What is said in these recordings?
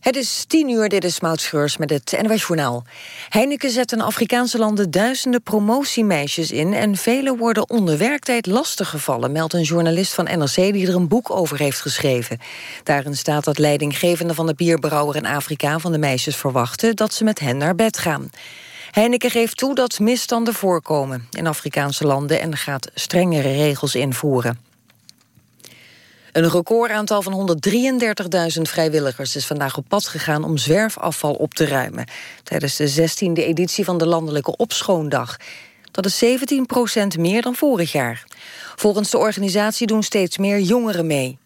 Het is tien uur, dit is Maud met het NWS Journaal. Heineken zet in Afrikaanse landen duizenden promotiemeisjes in... en velen worden onder werktijd lastiggevallen... meldt een journalist van NRC die er een boek over heeft geschreven. Daarin staat dat leidinggevenden van de bierbrouwer in Afrika... van de meisjes verwachten dat ze met hen naar bed gaan. Heineken geeft toe dat misstanden voorkomen in Afrikaanse landen... en gaat strengere regels invoeren. Een recordaantal van 133.000 vrijwilligers is vandaag op pad gegaan om zwerfafval op te ruimen. Tijdens de 16e editie van de Landelijke Opschoondag. Dat is 17% meer dan vorig jaar. Volgens de organisatie doen steeds meer jongeren mee.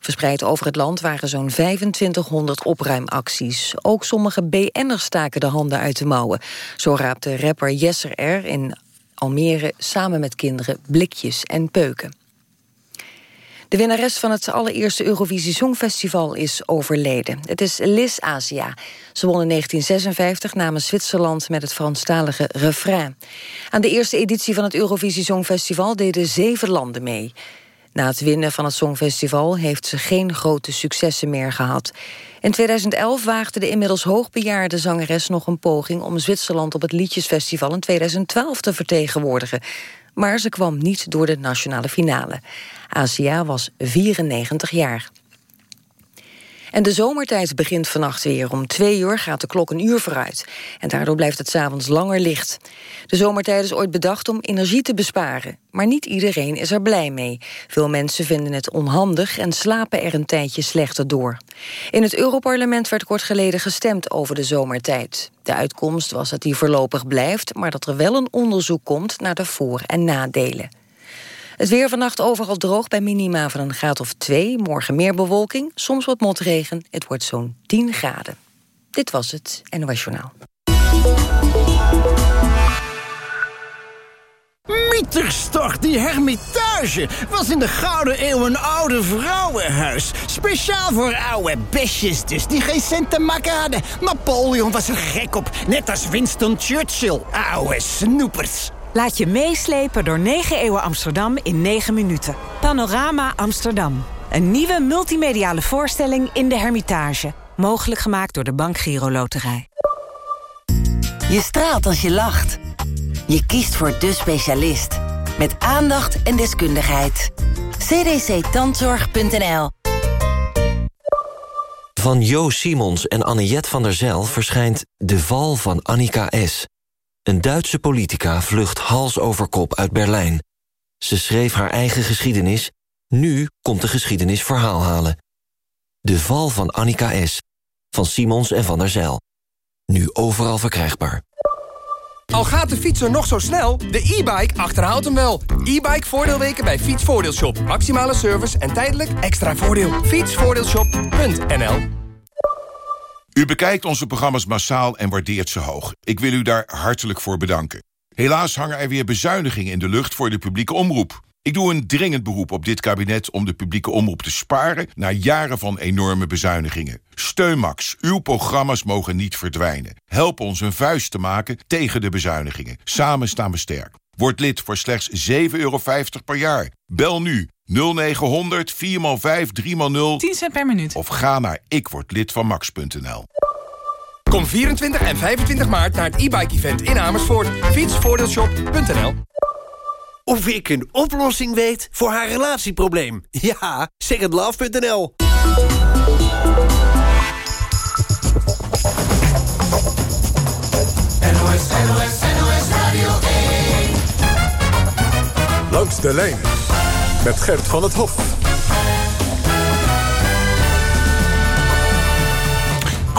Verspreid over het land waren zo'n 2500 opruimacties. Ook sommige BN'ers staken de handen uit de mouwen. Zo raapte rapper Jesser R. in Almere samen met kinderen blikjes en peuken. De winnares van het allereerste Eurovisie Songfestival is overleden. Het is Liz Asia. Ze won in 1956 namens Zwitserland met het Franstalige refrain. Aan de eerste editie van het Eurovisie Songfestival deden zeven landen mee. Na het winnen van het Songfestival heeft ze geen grote successen meer gehad. In 2011 waagde de inmiddels hoogbejaarde zangeres nog een poging... om Zwitserland op het Liedjesfestival in 2012 te vertegenwoordigen maar ze kwam niet door de nationale finale. Asia was 94 jaar. En de zomertijd begint vannacht weer. Om twee uur gaat de klok een uur vooruit. En daardoor blijft het s'avonds langer licht. De zomertijd is ooit bedacht om energie te besparen. Maar niet iedereen is er blij mee. Veel mensen vinden het onhandig en slapen er een tijdje slechter door. In het Europarlement werd kort geleden gestemd over de zomertijd. De uitkomst was dat die voorlopig blijft... maar dat er wel een onderzoek komt naar de voor- en nadelen. Het weer vannacht overal droog bij minima van een graad of 2. Morgen meer bewolking, soms wat motregen. Het wordt zo'n 10 graden. Dit was het NOS Journaal. Mieterstag, die hermitage, was in de Gouden Eeuw een oude vrouwenhuis. Speciaal voor oude besjes dus, die geen cent te maken hadden. Napoleon was er gek op, net als Winston Churchill. Oude snoepers. Laat je meeslepen door 9 eeuwen Amsterdam in 9 minuten. Panorama Amsterdam. Een nieuwe multimediale voorstelling in de Hermitage. Mogelijk gemaakt door de Bank Giro Loterij. Je straalt als je lacht. Je kiest voor de specialist. Met aandacht en deskundigheid. cdctandzorg.nl Van Jo Simons en Anniette van der Zel verschijnt De Val van Annika S., een Duitse politica vlucht hals over kop uit Berlijn. Ze schreef haar eigen geschiedenis. Nu komt de geschiedenis verhaal halen. De val van Annika S. Van Simons en van der Zijl. Nu overal verkrijgbaar. Al gaat de fietser nog zo snel, de e-bike achterhaalt hem wel. E-bike voordeelweken bij Fietsvoordeelshop. Maximale service en tijdelijk extra voordeel. Fietsvoordeelshop.nl u bekijkt onze programma's massaal en waardeert ze hoog. Ik wil u daar hartelijk voor bedanken. Helaas hangen er weer bezuinigingen in de lucht voor de publieke omroep. Ik doe een dringend beroep op dit kabinet om de publieke omroep te sparen... na jaren van enorme bezuinigingen. Steun Max, uw programma's mogen niet verdwijnen. Help ons een vuist te maken tegen de bezuinigingen. Samen staan we sterk. Word lid voor slechts 7,50 euro per jaar. Bel nu 0900 4x5 3x0 10 cent per minuut. Of ga naar ikwordlidvanmax.nl. Kom 24 en 25 maart naar het e-bike event in Amersfoort. Fietsvoordeelshop.nl Of ik een oplossing weet voor haar relatieprobleem. Ja, secondlove.nl Langs de lijn met Gert van het Hof.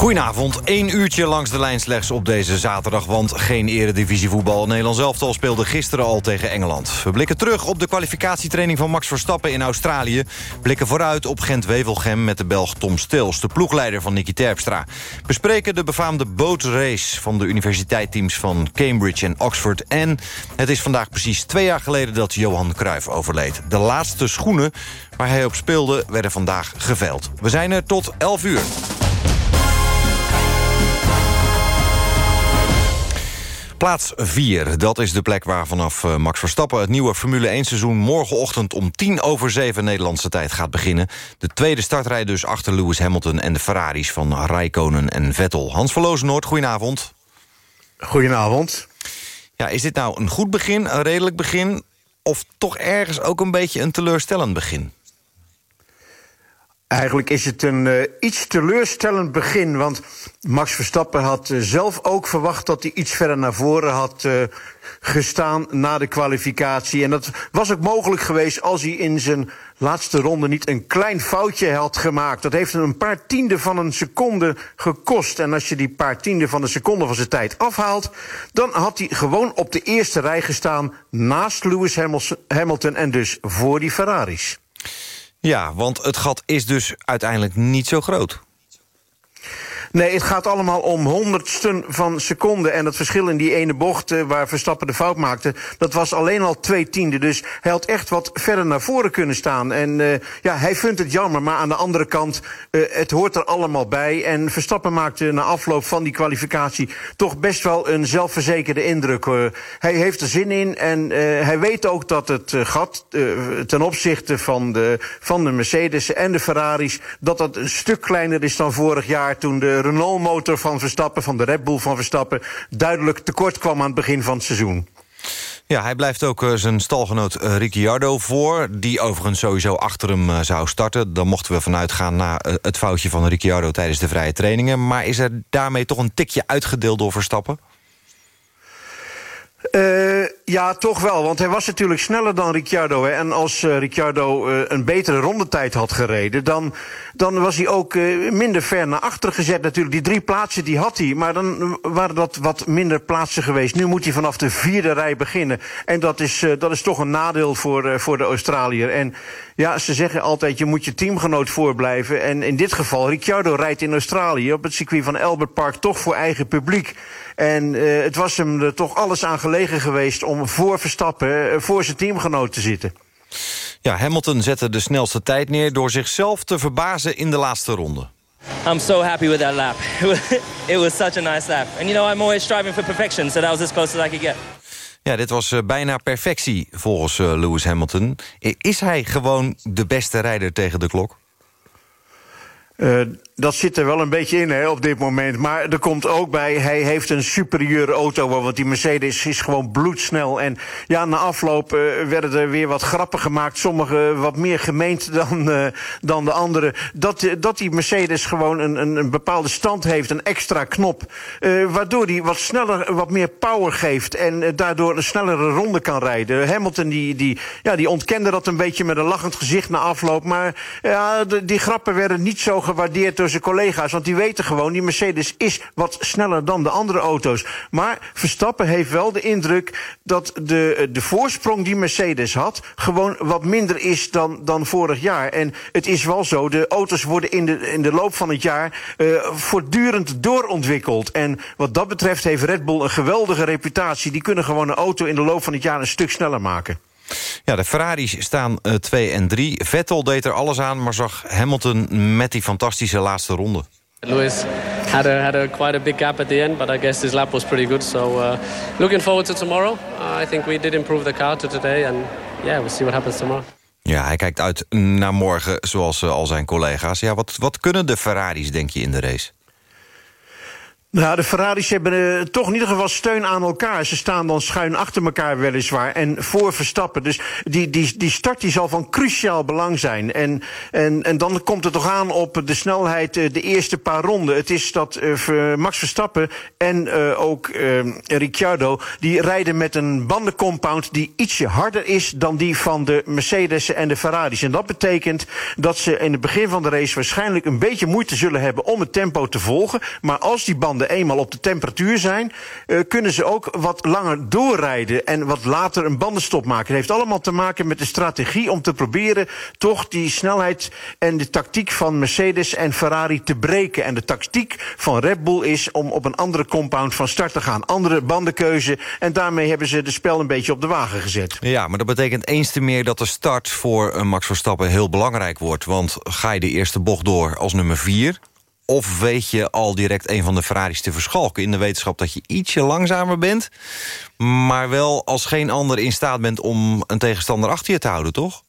Goedenavond, één uurtje langs de lijn slechts op deze zaterdag... want geen eredivisievoetbal. Nederland elftal speelde gisteren al tegen Engeland. We blikken terug op de kwalificatietraining van Max Verstappen in Australië. Blikken vooruit op Gent-Wevelgem met de Belg Tom Stils... de ploegleider van Nicky Terpstra. Bespreken de befaamde bootrace van de universiteitsteams van Cambridge en Oxford. En het is vandaag precies twee jaar geleden dat Johan Cruijff overleed. De laatste schoenen waar hij op speelde werden vandaag geveld. We zijn er tot 11 uur. Plaats 4, dat is de plek waar vanaf eh, Max Verstappen... het nieuwe Formule 1-seizoen morgenochtend om tien over zeven Nederlandse tijd gaat beginnen. De tweede startrij dus achter Lewis Hamilton en de Ferraris van Raikkonen en Vettel. Hans van Noord, goedenavond. Goedenavond. Ja, is dit nou een goed begin, een redelijk begin... of toch ergens ook een beetje een teleurstellend begin? Eigenlijk is het een uh, iets teleurstellend begin. Want Max Verstappen had uh, zelf ook verwacht dat hij iets verder naar voren had uh, gestaan na de kwalificatie. En dat was ook mogelijk geweest als hij in zijn laatste ronde niet een klein foutje had gemaakt. Dat heeft hem een paar tienden van een seconde gekost. En als je die paar tienden van een seconde van zijn tijd afhaalt... dan had hij gewoon op de eerste rij gestaan naast Lewis Hamilton... en dus voor die Ferraris. Ja, want het gat is dus uiteindelijk niet zo groot. Nee, het gaat allemaal om honderdsten van seconden. En het verschil in die ene bocht uh, waar Verstappen de fout maakte... dat was alleen al twee tiende. Dus hij had echt wat verder naar voren kunnen staan. En uh, ja, hij vindt het jammer. Maar aan de andere kant, uh, het hoort er allemaal bij. En Verstappen maakte na afloop van die kwalificatie... toch best wel een zelfverzekerde indruk. hij heeft er zin in en hij weet ook dat het gat... ten opzichte van de, van de Mercedes en de Ferraris... dat dat een stuk kleiner is dan vorig jaar toen de Renault-motor van Verstappen, van de Red Bull van Verstappen... duidelijk tekort kwam aan het begin van het seizoen. Ja, hij blijft ook uh, zijn stalgenoot uh, Ricciardo voor... die overigens sowieso achter hem uh, zou starten. Dan mochten we vanuit gaan na het foutje van Ricciardo... tijdens de vrije trainingen. Maar is er daarmee toch een tikje uitgedeeld door Verstappen? Uh, ja, toch wel. Want hij was natuurlijk sneller dan Ricciardo. Hè. En als uh, Ricciardo uh, een betere rondetijd had gereden... dan, dan was hij ook minder ver naar achter gezet natuurlijk. Die drie plaatsen die had hij. Maar dan waren dat wat minder plaatsen geweest. Nu moet hij vanaf de vierde rij beginnen. En dat is, dat is toch een nadeel voor, voor de Australiër. En ja, ze zeggen altijd, je moet je teamgenoot voorblijven. En in dit geval, Ricciardo rijdt in Australië... op het circuit van Albert Park toch voor eigen publiek. En het was hem er toch alles aan gelegen geweest om voor Verstappen, voor zijn teamgenoot te zitten. Ja, Hamilton zette de snelste tijd neer door zichzelf te verbazen in de laatste ronde. I'm so happy with that lap. It was such a nice lap. And you know, I'm always striving for perfection, so that was as close as I could get. Ja, dit was uh, bijna perfectie volgens uh, Lewis Hamilton. Is hij gewoon de beste rijder tegen de klok? Uh, dat zit er wel een beetje in hè, op dit moment. Maar er komt ook bij, hij heeft een superieure auto. Want die Mercedes is gewoon bloedsnel. En ja, na afloop uh, werden er weer wat grappen gemaakt. Sommige wat meer gemeend dan, uh, dan de andere. Dat, dat die Mercedes gewoon een, een, een bepaalde stand heeft, een extra knop. Waardoor die wat sneller, wat meer power geeft. En daardoor een snellere ronde kan rijden. Hamilton die, die, ja, die ontkende dat een beetje met een lachend gezicht na afloop. Maar ja, die grappen werden niet zo gewaardeerd door zijn collega's. Want die weten gewoon, die Mercedes is wat sneller dan de andere auto's. Maar Verstappen heeft wel de indruk dat de, de voorsprong die Mercedes had... gewoon wat minder is dan, dan vorig jaar. En het is wel zo, de auto's worden in de, in de loop van het jaar... Uh, voortdurend doorontwikkeld. En wat dat betreft heeft Red Bull een geweldige reputatie. Die kunnen gewoon een auto in de loop van het jaar een stuk sneller maken. Ja, de Ferraris staan 2 uh, en 3. Vettel deed er alles aan, maar zag Hamilton met die fantastische laatste ronde. Lewis had a, had a quite a big gap at the end, but I guess this lap was pretty good. So uh, looking forward to tomorrow. Uh, I think we did improve the car to today, and yeah, we'll see what happens tomorrow. Ja, hij kijkt uit naar morgen, zoals uh, al zijn collega's. Ja, wat, wat kunnen de Ferraris, denk je, in de race? Nou, de Ferraris hebben uh, toch in ieder geval steun aan elkaar. Ze staan dan schuin achter elkaar weliswaar en voor Verstappen. Dus die, die, die start die zal van cruciaal belang zijn. En, en, en dan komt het toch aan op de snelheid uh, de eerste paar ronden. Het is dat uh, Max Verstappen en ook Ricciardo... die rijden met een bandencompound die ietsje harder is... dan die van de Mercedes en de Ferraris. En dat betekent dat ze in het begin van de race... waarschijnlijk een beetje moeite zullen hebben om het tempo te volgen. Maar als die banden eenmaal op de temperatuur zijn... Uh, kunnen ze ook wat langer doorrijden en wat later een bandenstop maken. Het heeft allemaal te maken met de strategie om te proberen... toch die snelheid en de tactiek van Mercedes en Ferrari te breken. En de tactiek van Red Bull is om op een andere compound van start te gaan. Andere bandenkeuze. En daarmee hebben ze de spel een beetje op de wagen gezet. Ja, maar dat betekent eens te meer dat de start voor Max Verstappen heel belangrijk wordt. Want ga je de eerste bocht door als nummer 4 Of weet je al direct een van de Ferraris te verschalken... in de wetenschap dat je ietsje langzamer bent... maar wel als geen ander in staat bent om een tegenstander achter je te houden, toch?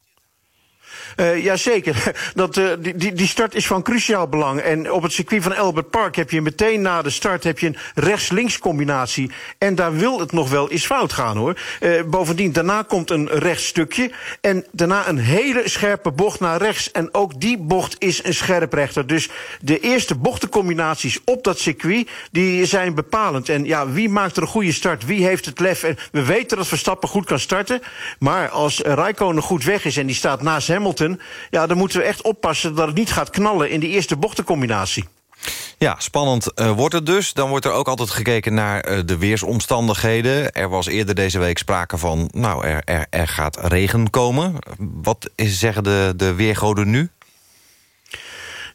Uh, Jazeker. Dat, uh, die, die start is van cruciaal belang. En op het circuit van Albert Park heb je meteen na de start heb je een rechts-links combinatie. En daar wil het nog wel eens fout gaan hoor. Uh, bovendien, daarna komt een rechtstukje. En daarna een hele scherpe bocht naar rechts. En ook die bocht is een scherprechter. Dus de eerste bochtencombinaties op dat circuit, die zijn bepalend. En ja, wie maakt er een goede start? Wie heeft het lef? En we weten dat Verstappen goed kan starten. Maar als Raikkonen goed weg is en die staat naast Hamilton ja, dan moeten we echt oppassen dat het niet gaat knallen in die eerste bochtencombinatie. Ja, spannend uh, wordt het dus. Dan wordt er ook altijd gekeken naar uh, de weersomstandigheden. Er was eerder deze week sprake van... nou, er, er, gaat regen komen. Wat zeggen de, de weergoden nu?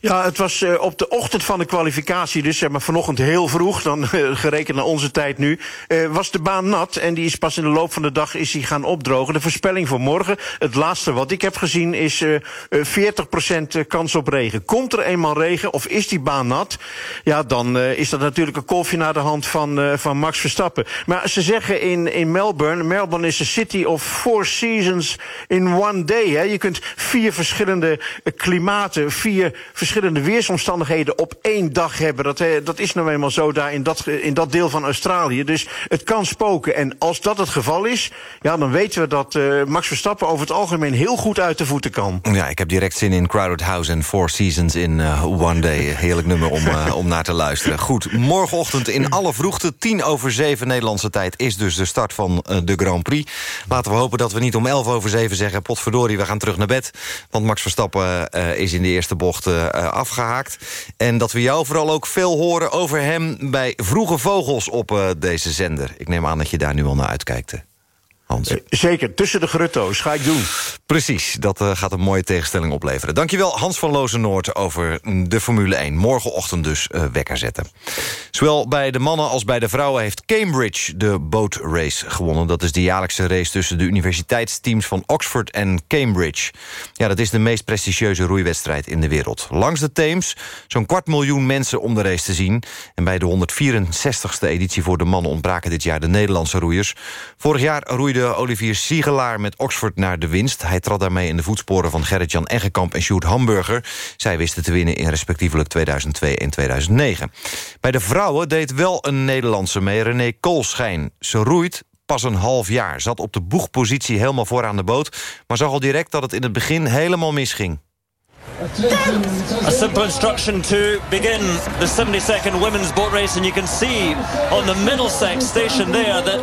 Ja, het was uh, op de ochtend van de kwalificatie, dus zeg maar vanochtend heel vroeg, dan uh, gerekend naar onze tijd nu, uh, was de baan nat en die is pas in de loop van de dag is die gaan opdrogen. De voorspelling voor morgen, het laatste wat ik heb gezien, is 40% kans op regen. Komt er eenmaal regen of is die baan nat, ja, dan is dat natuurlijk een kolfje naar de hand van, van Max Verstappen. Maar ze zeggen in, in Melbourne, Melbourne is a city of four seasons in one day. Je kunt vier verschillende klimaten, vier verschillende verschillende weersomstandigheden op één dag hebben. Dat, dat is nou eenmaal zo daar in dat, in dat deel van Australië. Dus het kan spoken. En als dat het geval is, ja, dan weten we dat uh, Max Verstappen over het algemeen heel goed uit de voeten kan. Ja, ik heb direct zin in Crowded House en Four Seasons in uh, One Day. Heerlijk nummer om, uh, om naar te luisteren. Goed, morgenochtend in alle vroegte, tien over zeven Nederlandse tijd... is dus de start van de Grand Prix. Laten we hopen dat we niet om elf over zeven zeggen... potverdorie, we gaan terug naar bed. Want Max Verstappen is in de eerste bocht afgehaakt. En dat we jou vooral ook veel horen over hem bij Vroege Vogels op uh, deze zender. Ik neem aan dat je daar nu al naar uitkijkt. Hans. Eh, zeker, tussen de grutto's. Ga ik doen. Precies, dat uh, gaat een mooie tegenstelling opleveren. Dankjewel Hans van Lozenoord over de Formule 1. Morgenochtend dus uh, wekker zetten. Zowel bij de mannen als bij de vrouwen heeft Cambridge de bootrace gewonnen. Dat is de jaarlijkse race tussen de universiteitsteams van Oxford en Cambridge. Ja, dat is de meest prestigieuze roeiwedstrijd in de wereld. Langs de Theems zo'n kwart miljoen mensen om de race te zien. En bij de 164ste editie voor de mannen ontbraken dit jaar de Nederlandse roeiers. Vorig jaar roeide Olivier Siegelaar met Oxford naar de winst. Hij trad daarmee in de voetsporen van Gerrit-Jan Eggenkamp en Sjoerd Hamburger. Zij wisten te winnen in respectievelijk 2002 en 2009. Bij de vrouwen deed wel een Nederlandse mee, René Koolschijn. Ze roeit pas een half jaar. Zat op de boegpositie helemaal vooraan de boot... maar zag al direct dat het in het begin helemaal misging. A simple instruction to begin the 72nd women's boat race and you can see on the Middlesex station there that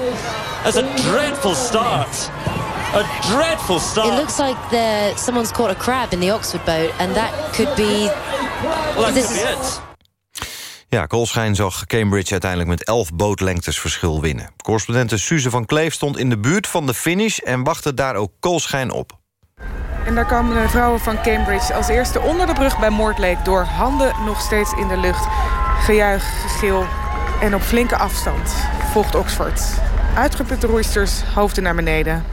as a dreadful start. A dreadful start. It looks like the, someone's caught a crab in the Oxford boat, and that could be. Well, that could be it. Ja, Colschijn zag Cambridge uiteindelijk met 11 bootlengtes verschil winnen. Correspondente Suze van Kleef stond in de buurt van de finish... en wachtte daar ook Colschijn op. En daar kwamen vrouwen van Cambridge als eerste onder de brug bij Moordlake... door handen nog steeds in de lucht. Gejuich, gegil en op flinke afstand volgt Oxford. Uitgeputte roeisters, hoofden naar beneden.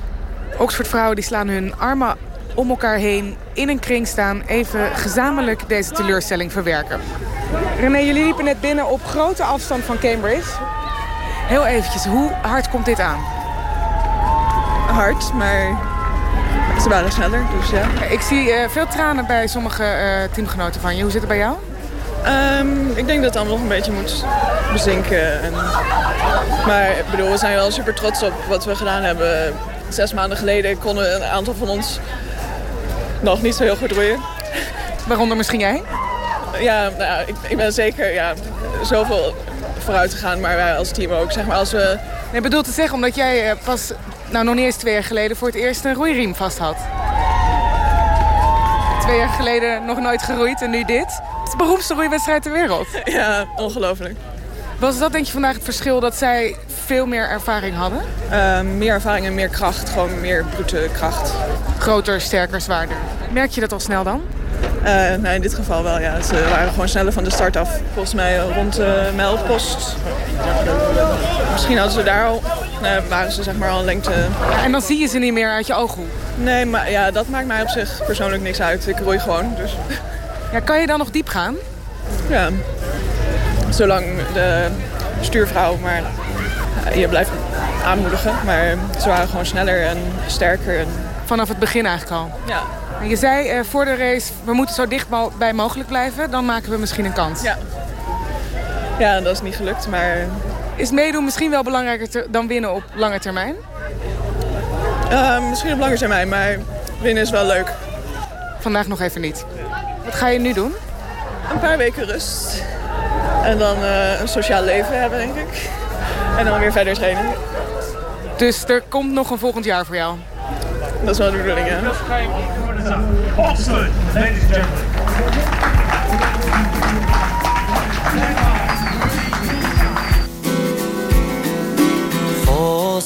Oxford-vrouwen die slaan hun armen om elkaar heen... in een kring staan, even gezamenlijk deze teleurstelling verwerken. René, jullie liepen net binnen op grote afstand van Cambridge. Heel eventjes, hoe hard komt dit aan? Hard, maar ze waren sneller, dus ja. Ik zie uh, veel tranen bij sommige uh, teamgenoten van je. Hoe zit het bij jou? Um, ik denk dat het allemaal nog een beetje moet bezinken. En... Maar ik bedoel, we zijn wel super trots op wat we gedaan hebben. Zes maanden geleden konden een aantal van ons nog niet zo heel goed roeien. Waaronder misschien jij? Ja, nou, ik, ik ben zeker ja, zoveel vooruit gegaan, maar wij als team ook. Zeg maar, als we... Nee, bedoel te zeggen, omdat jij uh, pas nou, nog niet eens twee jaar geleden voor het eerst een roeiriem vast had. Twee jaar geleden nog nooit geroeid en nu dit. Het is de beroemdste roeiwedstrijd ter wereld. Ja, ongelooflijk. Was dat denk je vandaag het verschil dat zij veel meer ervaring hadden? Uh, meer ervaring en meer kracht. Gewoon meer brute kracht. Groter, sterker, zwaarder. Merk je dat al snel dan? Uh, nou, in dit geval wel, ja. Ze waren gewoon sneller van de start af. Volgens mij rond de mijlpost. Misschien hadden ze daar al... Nou, waren ze zeg maar al een lengte... En dan zie je ze niet meer uit je ooghoek? Nee, maar ja, dat maakt mij op zich persoonlijk niks uit. Ik roei gewoon, dus... Ja, kan je dan nog diep gaan? Ja, zolang de stuurvrouw, maar je blijft aanmoedigen. Maar ze waren gewoon sneller en sterker. En... Vanaf het begin eigenlijk al? Ja. Je zei uh, voor de race, we moeten zo dicht bij mogelijk blijven. Dan maken we misschien een kans. Ja, ja dat is niet gelukt, maar... Is meedoen misschien wel belangrijker dan winnen op lange termijn? Uh, misschien op lange termijn, maar winnen is wel leuk. Vandaag nog even niet. Wat ga je nu doen? Een paar weken rust. En dan uh, een sociaal leven hebben, denk ik. En dan weer verder trainen. Dus er komt nog een volgend jaar voor jou? Dat is wel de bedoeling, ja. Oxford, ladies and gentlemen.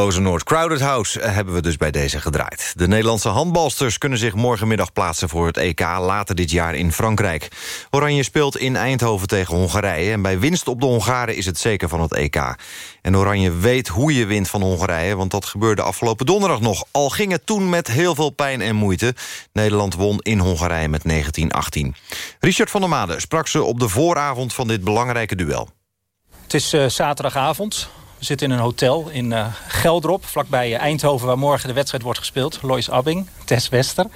van Lozenoord. Crowded House eh, hebben we dus bij deze gedraaid. De Nederlandse handbalsters kunnen zich morgenmiddag plaatsen... voor het EK later dit jaar in Frankrijk. Oranje speelt in Eindhoven tegen Hongarije... en bij winst op de Hongaren is het zeker van het EK. En Oranje weet hoe je wint van Hongarije... want dat gebeurde afgelopen donderdag nog. Al ging het toen met heel veel pijn en moeite. Nederland won in Hongarije met 19-18. Richard van der Made sprak ze op de vooravond van dit belangrijke duel. Het is uh, zaterdagavond. We zitten in een hotel in uh, Geldrop, vlakbij Eindhoven... waar morgen de wedstrijd wordt gespeeld. Lois Abbing, Tess Wester.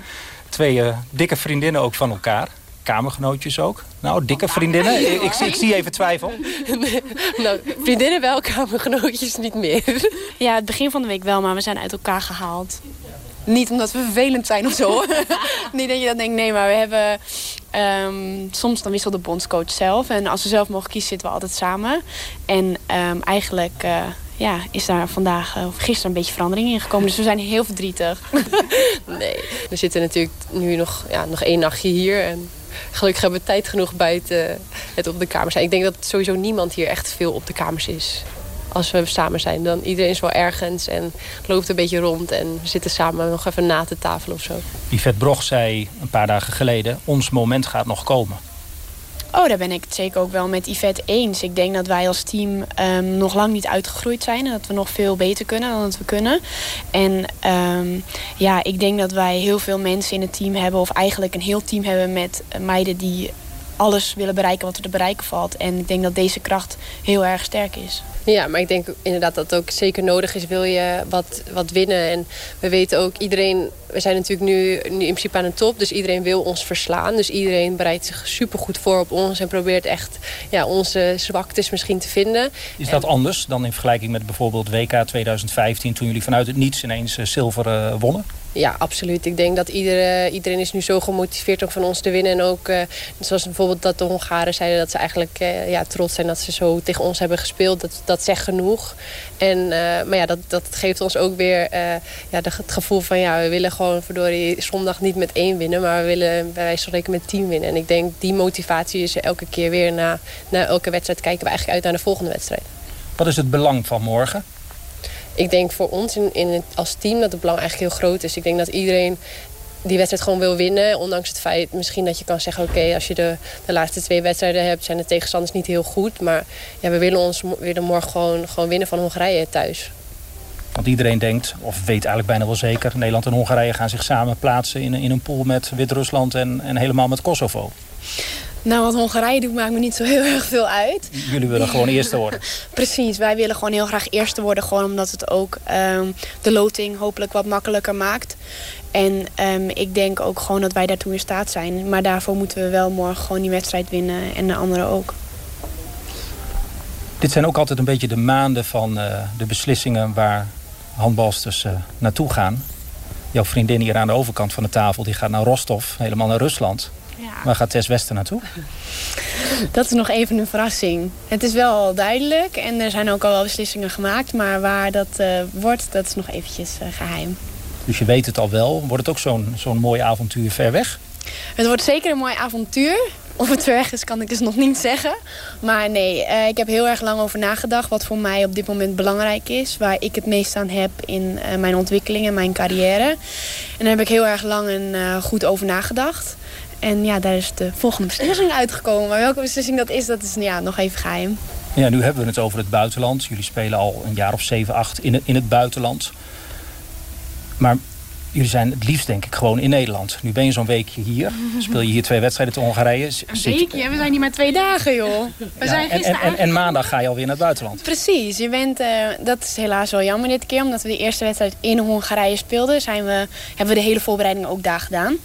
Twee uh, dikke vriendinnen ook van elkaar. Kamergenootjes ook. Nou, dikke vriendinnen. Ik, ik, ik, zie even twijfel. Nee, nou, vriendinnen wel, kamergenootjes niet meer. Ja, het begin van de week wel, maar we zijn uit elkaar gehaald. Niet omdat we vervelend zijn of zo. niet dat je dan denkt, nee, maar we hebben... Um, soms dan wisselt de bondscoach zelf. En als we zelf mogen kiezen, zitten we altijd samen. En um, eigenlijk uh, ja, is daar vandaag of gisteren een beetje verandering in gekomen. Dus we zijn heel verdrietig. nee, we zitten natuurlijk nu nog, ja, nog één nachtje hier. En gelukkig hebben we tijd genoeg buiten het op de kamer zijn. Ik denk dat sowieso niemand hier echt veel op de kamers is als we samen zijn. Dan iedereen is wel ergens en loopt een beetje rond. En we zitten samen nog even na te tafel of zo. Yvette Brog zei een paar dagen geleden... ons moment gaat nog komen. Oh, daar ben ik het zeker ook wel met Yvette eens. Ik denk dat wij als team ehm, nog lang niet uitgegroeid zijn. En dat we nog veel beter kunnen dan dat we kunnen. En ehm, ja, ik denk dat wij heel veel mensen in het team hebben... of eigenlijk een heel team hebben met meiden die alles willen bereiken wat er te bereiken valt. En ik denk dat deze kracht heel erg sterk is. Ja, maar ik denk inderdaad dat het ook zeker nodig is. Wil je wat, wat winnen? En we weten ook, iedereen... We zijn natuurlijk nu, nu in principe aan de top. Dus iedereen wil ons verslaan. Dus iedereen bereidt zich supergoed voor op ons. En probeert echt ja, onze zwaktes misschien te vinden. Is dat anders dan in vergelijking met bijvoorbeeld WK 2015... toen jullie vanuit het niets ineens eh, zilver uh, wonnen? Ja, absoluut. Ik denk dat iedereen, iedereen is nu zo gemotiveerd om van ons te winnen. En ook, uh, zoals bijvoorbeeld dat de Hongaren zeiden... dat ze eigenlijk uh, ja, trots zijn dat ze zo tegen ons hebben gespeeld. Dat, dat zegt genoeg. En, uh, maar ja, dat, dat geeft ons ook weer ja, de, het gevoel van... ja, we willen gewoon verdorie zondag niet met één winnen... maar we willen bij wijze van spreken met tien winnen. En ik denk die motivatie is elke keer weer... na, na elke wedstrijd kijken we eigenlijk uit naar de volgende wedstrijd. Wat is het belang van morgen? Ik denk voor ons in, in als team dat het belang eigenlijk heel groot is. Ik denk dat iedereen die wedstrijd gewoon wil winnen. Ondanks het feit misschien dat je kan zeggen... oké, als je de, de laatste twee wedstrijden hebt... zijn de tegenstanders niet heel goed. Maar ja, we willen, ons, willen morgen gewoon, gewoon winnen van Hongarije thuis. Want iedereen denkt, of weet eigenlijk bijna wel zeker... Nederland en Hongarije gaan zich samen plaatsen in, in een pool met Wit-Rusland... En, en helemaal met Kosovo. Nou, wat Hongarije doet maakt me niet zo heel erg veel uit. Jullie willen gewoon eerste worden? Precies, wij willen gewoon heel graag eerste worden. Gewoon omdat het ook um, de loting hopelijk wat makkelijker maakt. En um, ik denk ook gewoon dat wij daartoe in staat zijn. Maar daarvoor moeten we wel morgen gewoon die wedstrijd winnen. En de anderen ook. Dit zijn ook altijd een beetje de maanden van uh, de beslissingen waar handbalsters uh, naartoe gaan. Jouw vriendin hier aan de overkant van de tafel die gaat naar Rostov, helemaal naar Rusland. Ja. Waar gaat Tess Wester naartoe? Dat is nog even een verrassing. Het is wel al duidelijk en er zijn ook al wel beslissingen gemaakt. Maar waar dat uh, wordt, dat is nog eventjes uh, geheim. Dus je weet het al wel. Wordt het ook zo'n zo'n mooi avontuur ver weg? Het wordt zeker een mooi avontuur. Of het ver weg is, kan ik dus nog niet zeggen. Maar nee, uh, ik heb heel erg lang over nagedacht... wat voor mij op dit moment belangrijk is. Waar ik het meest aan heb in mijn ontwikkeling en mijn carrière. En daar heb ik heel erg lang en goed over nagedacht. En ja, daar is de volgende beslissing uitgekomen. Maar welke beslissing dat is, dat is ja, nog even geheim. Ja, nu hebben we het over het buitenland. Jullie spelen al een jaar of 7, 8 in het, in het buitenland. Maar jullie zijn het liefst denk ik gewoon in Nederland. Nu ben je zo'n weekje hier. Speel je hier twee wedstrijden te Hongarije. Een weekje? We zijn hier maar twee dagen, joh. We ja, zijn en, en, en, en, maandag ga je alweer naar het buitenland. Precies. Je bent, uh, dat is helaas wel jammer dit keer. Omdat we de eerste wedstrijd in Hongarije speelden... Zijn we, hebben we de hele voorbereiding ook daar gedaan.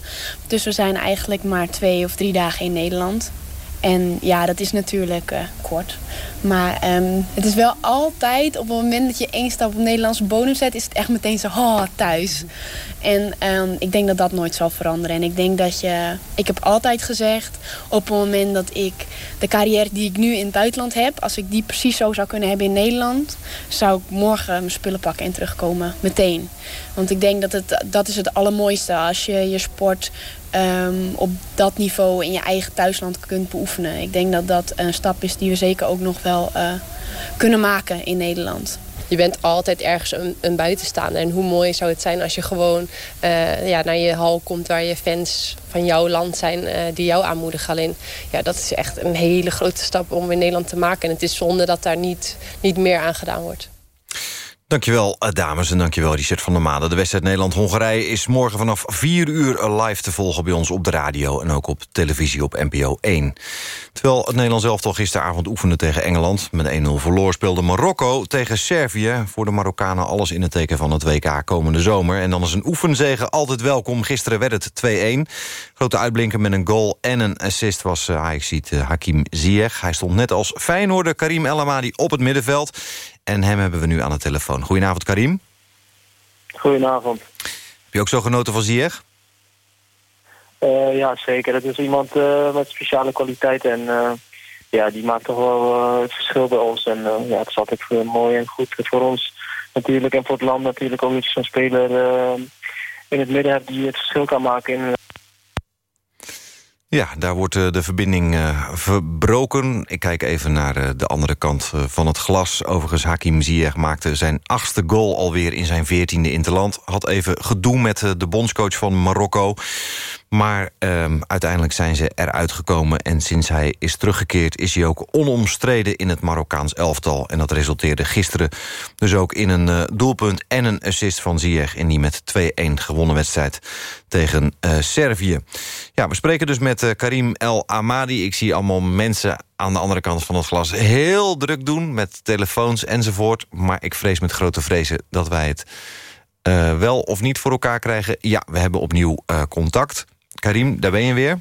Dus we zijn eigenlijk maar twee of drie dagen in Nederland. En ja, dat is natuurlijk uh, kort. Maar um, het is wel altijd, op het moment dat je één stap op Nederlandse bodem zet... is het echt meteen zo, oh, thuis. En um, ik denk dat dat nooit zal veranderen. En ik denk dat je... Ik heb altijd gezegd, op het moment dat ik de carrière die ik nu in het buitenland heb... als ik die precies zo zou kunnen hebben in Nederland... zou ik morgen mijn spullen pakken en terugkomen. Meteen. Want ik denk dat het, dat is het allermooiste. Als je je sport um, op dat niveau in je eigen thuisland kunt beoefenen. Ik denk dat dat een stap is die we zeker ook nog wel uh, kunnen maken in Nederland. Je bent altijd ergens een, een buitenstaander. En hoe mooi zou het zijn als je gewoon uh, ja, naar je hal komt... waar je fans van jouw land zijn uh, die jou aanmoedigen. Alleen, ja, dat is echt een hele grote stap om in Nederland te maken. En het is zonde dat daar niet, niet meer aan gedaan wordt. Dankjewel, eh, dames, en dankjewel, Richard van der Made. De wedstrijd Nederland-Hongarije is morgen vanaf 4 uur live te volgen... bij ons op de radio en ook op televisie op NPO 1. Terwijl het Nederlands elftal gisteravond oefende tegen Engeland... met 1-0 verloor speelde Marokko tegen Servië. Voor de Marokkanen alles in het teken van het WK komende zomer. En dan is een oefenzege altijd welkom. Gisteren werd het 2-1. Grote uitblinker met een goal en een assist was uh, ziet uh, Hakim Ziyech. Hij stond net als Feyenoorder Karim El Amadi op het middenveld... En hem hebben we nu aan de telefoon. Goedenavond, Karim. Goedenavond. Heb je ook zo genoten van Ziyech? Uh, ja, zeker. Dat is iemand uh, met speciale kwaliteiten. En uh, ja, die maakt toch wel het verschil bij ons. En ja, het is altijd mooi en goed voor ons natuurlijk. En voor het land natuurlijk ook je zo'n speler in het midden hebt die het verschil kan maken in Ja, daar wordt eh, de verbinding uh, verbroken. Ik kijk even naar uh, de andere kant van het glas. Overigens, Hakim Ziyech maakte zijn achtste goal alweer in zijn veertiende interland. Had even gedoe met de bondscoach van Marokko. Maar um, uiteindelijk zijn ze eruit gekomen... en sinds hij is teruggekeerd is hij ook onomstreden in het Marokkaans elftal. En dat resulteerde gisteren dus ook in een uh, doelpunt en een assist van Ziyech... in die met 2-1 gewonnen wedstrijd tegen uh, Servië. Ja, we spreken dus met uh, Karim El Amadi. Ik zie allemaal mensen aan de andere kant van het glas heel druk doen... met telefoons enzovoort. Maar ik vrees met grote vrezen dat wij het... wel of niet voor elkaar krijgen. Ja, we hebben opnieuw contact. Karim, daar ben je weer.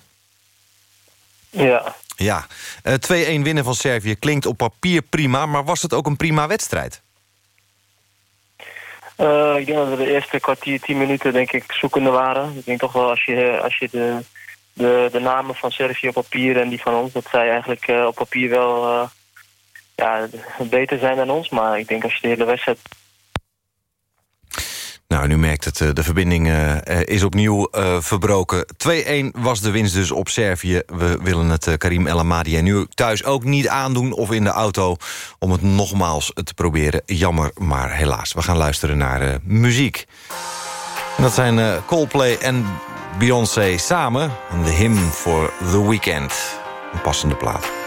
Ja. Ja, uh, 2-1 winnen van Servië klinkt op papier prima... maar was het ook een prima wedstrijd? Uh, ik denk dat we de eerste kwartier, tien minuten denk ik zoekende waren. Ik denk toch wel als je, als je de, de, de namen van Servië op papier en die van ons... dat zij eigenlijk uh, op papier wel ja, beter zijn dan ons. Maar ik denk als je de hele wedstrijd nou, nu merkt het, de verbinding uh, is opnieuw verbroken. 2-1 was de winst dus op Servië. We willen het Karim El Amadi en nu thuis ook niet aandoen... of in de auto om het nogmaals te proberen. Jammer, maar helaas. We gaan luisteren naar muziek. Dat zijn Coldplay en Beyoncé samen. En de hymn voor The Weeknd. Een passende plaat.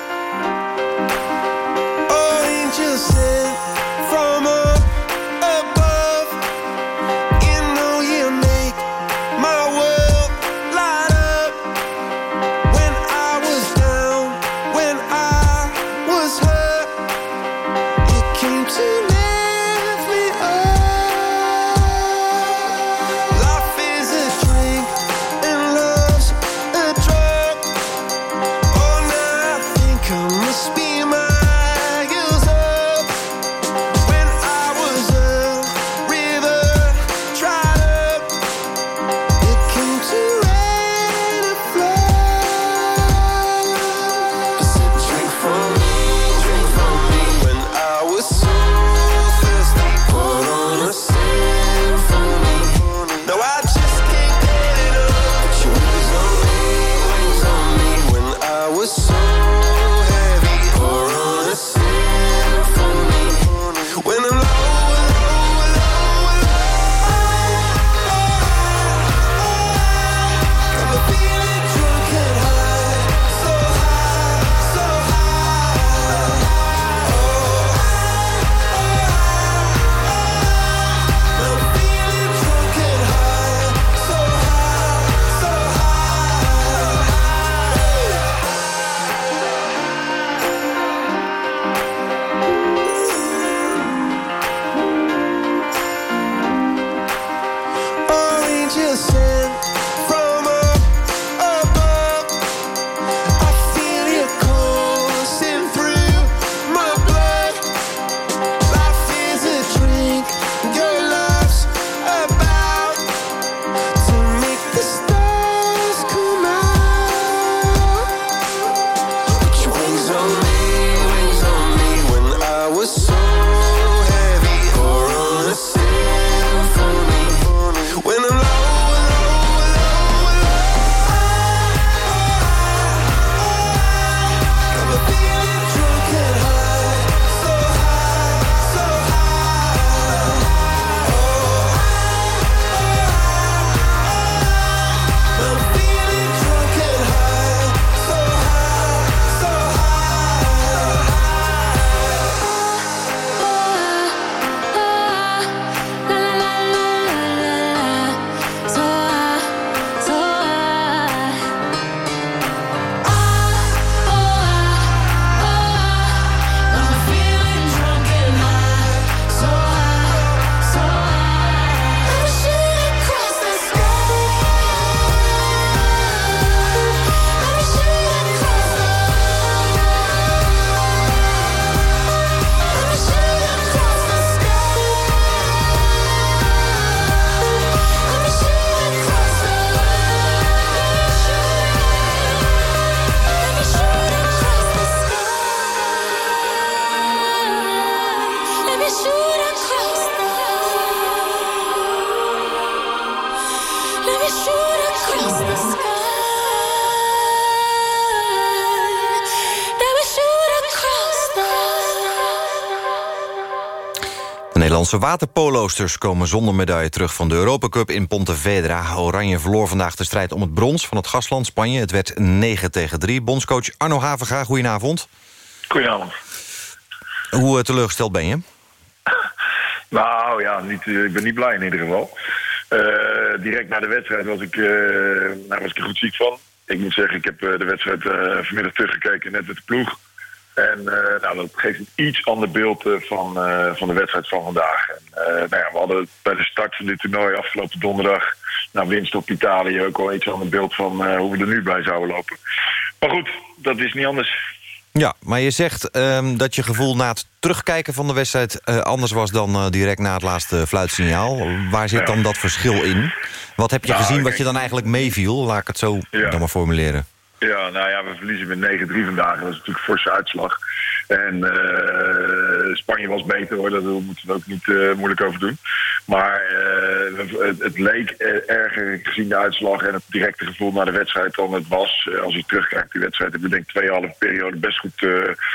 Nederlandse waterpoloosters komen zonder medaille terug van de Europa Cup in Pontevedra. Oranje verloor vandaag de strijd om het brons van het gastland Spanje. Het werd 9 tegen 3. Bondscoach Arno Havenga, goedenavond. Goedenavond. Hoe uh, teleurgesteld ben je? Nou ja, niet, uh, ik ben niet blij in ieder geval. Uh, direct na de wedstrijd was ik, nou, was ik er goed ziek van. Ik moet zeggen, ik heb de wedstrijd vanmiddag teruggekeken net met de ploeg. En nou, dat geeft een iets ander beeld van, van de wedstrijd van vandaag. En, nou ja, we hadden bij de start van dit toernooi afgelopen donderdag... Nou, winst op Italië ook al iets ander beeld van hoe we er nu bij zouden lopen. Maar goed, dat is niet anders. Ja, maar je zegt um, dat je gevoel na het terugkijken van de wedstrijd... Uh, anders was dan uh, direct na het laatste fluitsignaal. Waar zit dan dat verschil in? Wat heb je Nou, gezien wat je dan eigenlijk meeviel? Laat ik het zo Ja. dan maar formuleren. Ja, nou ja, we verliezen met 9-3 vandaag. Dat is natuurlijk een forse uitslag. En eh, Spanje was beter hoor, daar moeten we ook niet eh, moeilijk over doen. Maar eh, het, leek erger gezien de uitslag en het directe gevoel naar de wedstrijd dan het was. Als je terugkijkt, die wedstrijd hebben we denk ik tweeënhalve periode best goed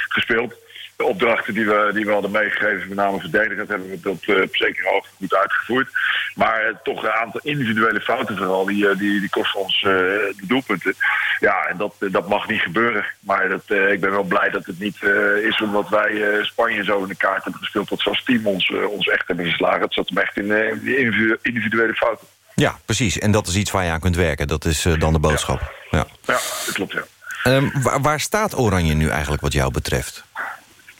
gespeeld. De opdrachten die we, die we hadden meegegeven, met name verdedigend, hebben we dat eh, op zekere hoogte goed uitgevoerd. Maar eh, toch een aantal individuele fouten vooral, die, eh, die, die kosten ons de doelpunten. Ja, en dat, dat mag niet gebeuren. Maar dat, ik ben wel blij dat het niet is omdat wij Spanje zo in de kaart hebben gespeeld... dat ze als team ons, ons echt hebben geslagen. Het zat hem echt in die individu- individuele fouten. Ja, precies. En dat is iets waar je aan kunt werken. Dat is dan de boodschap. Ja. Ja, dat klopt, ja. Ehm, waar, waar staat Oranje nu eigenlijk wat jou betreft?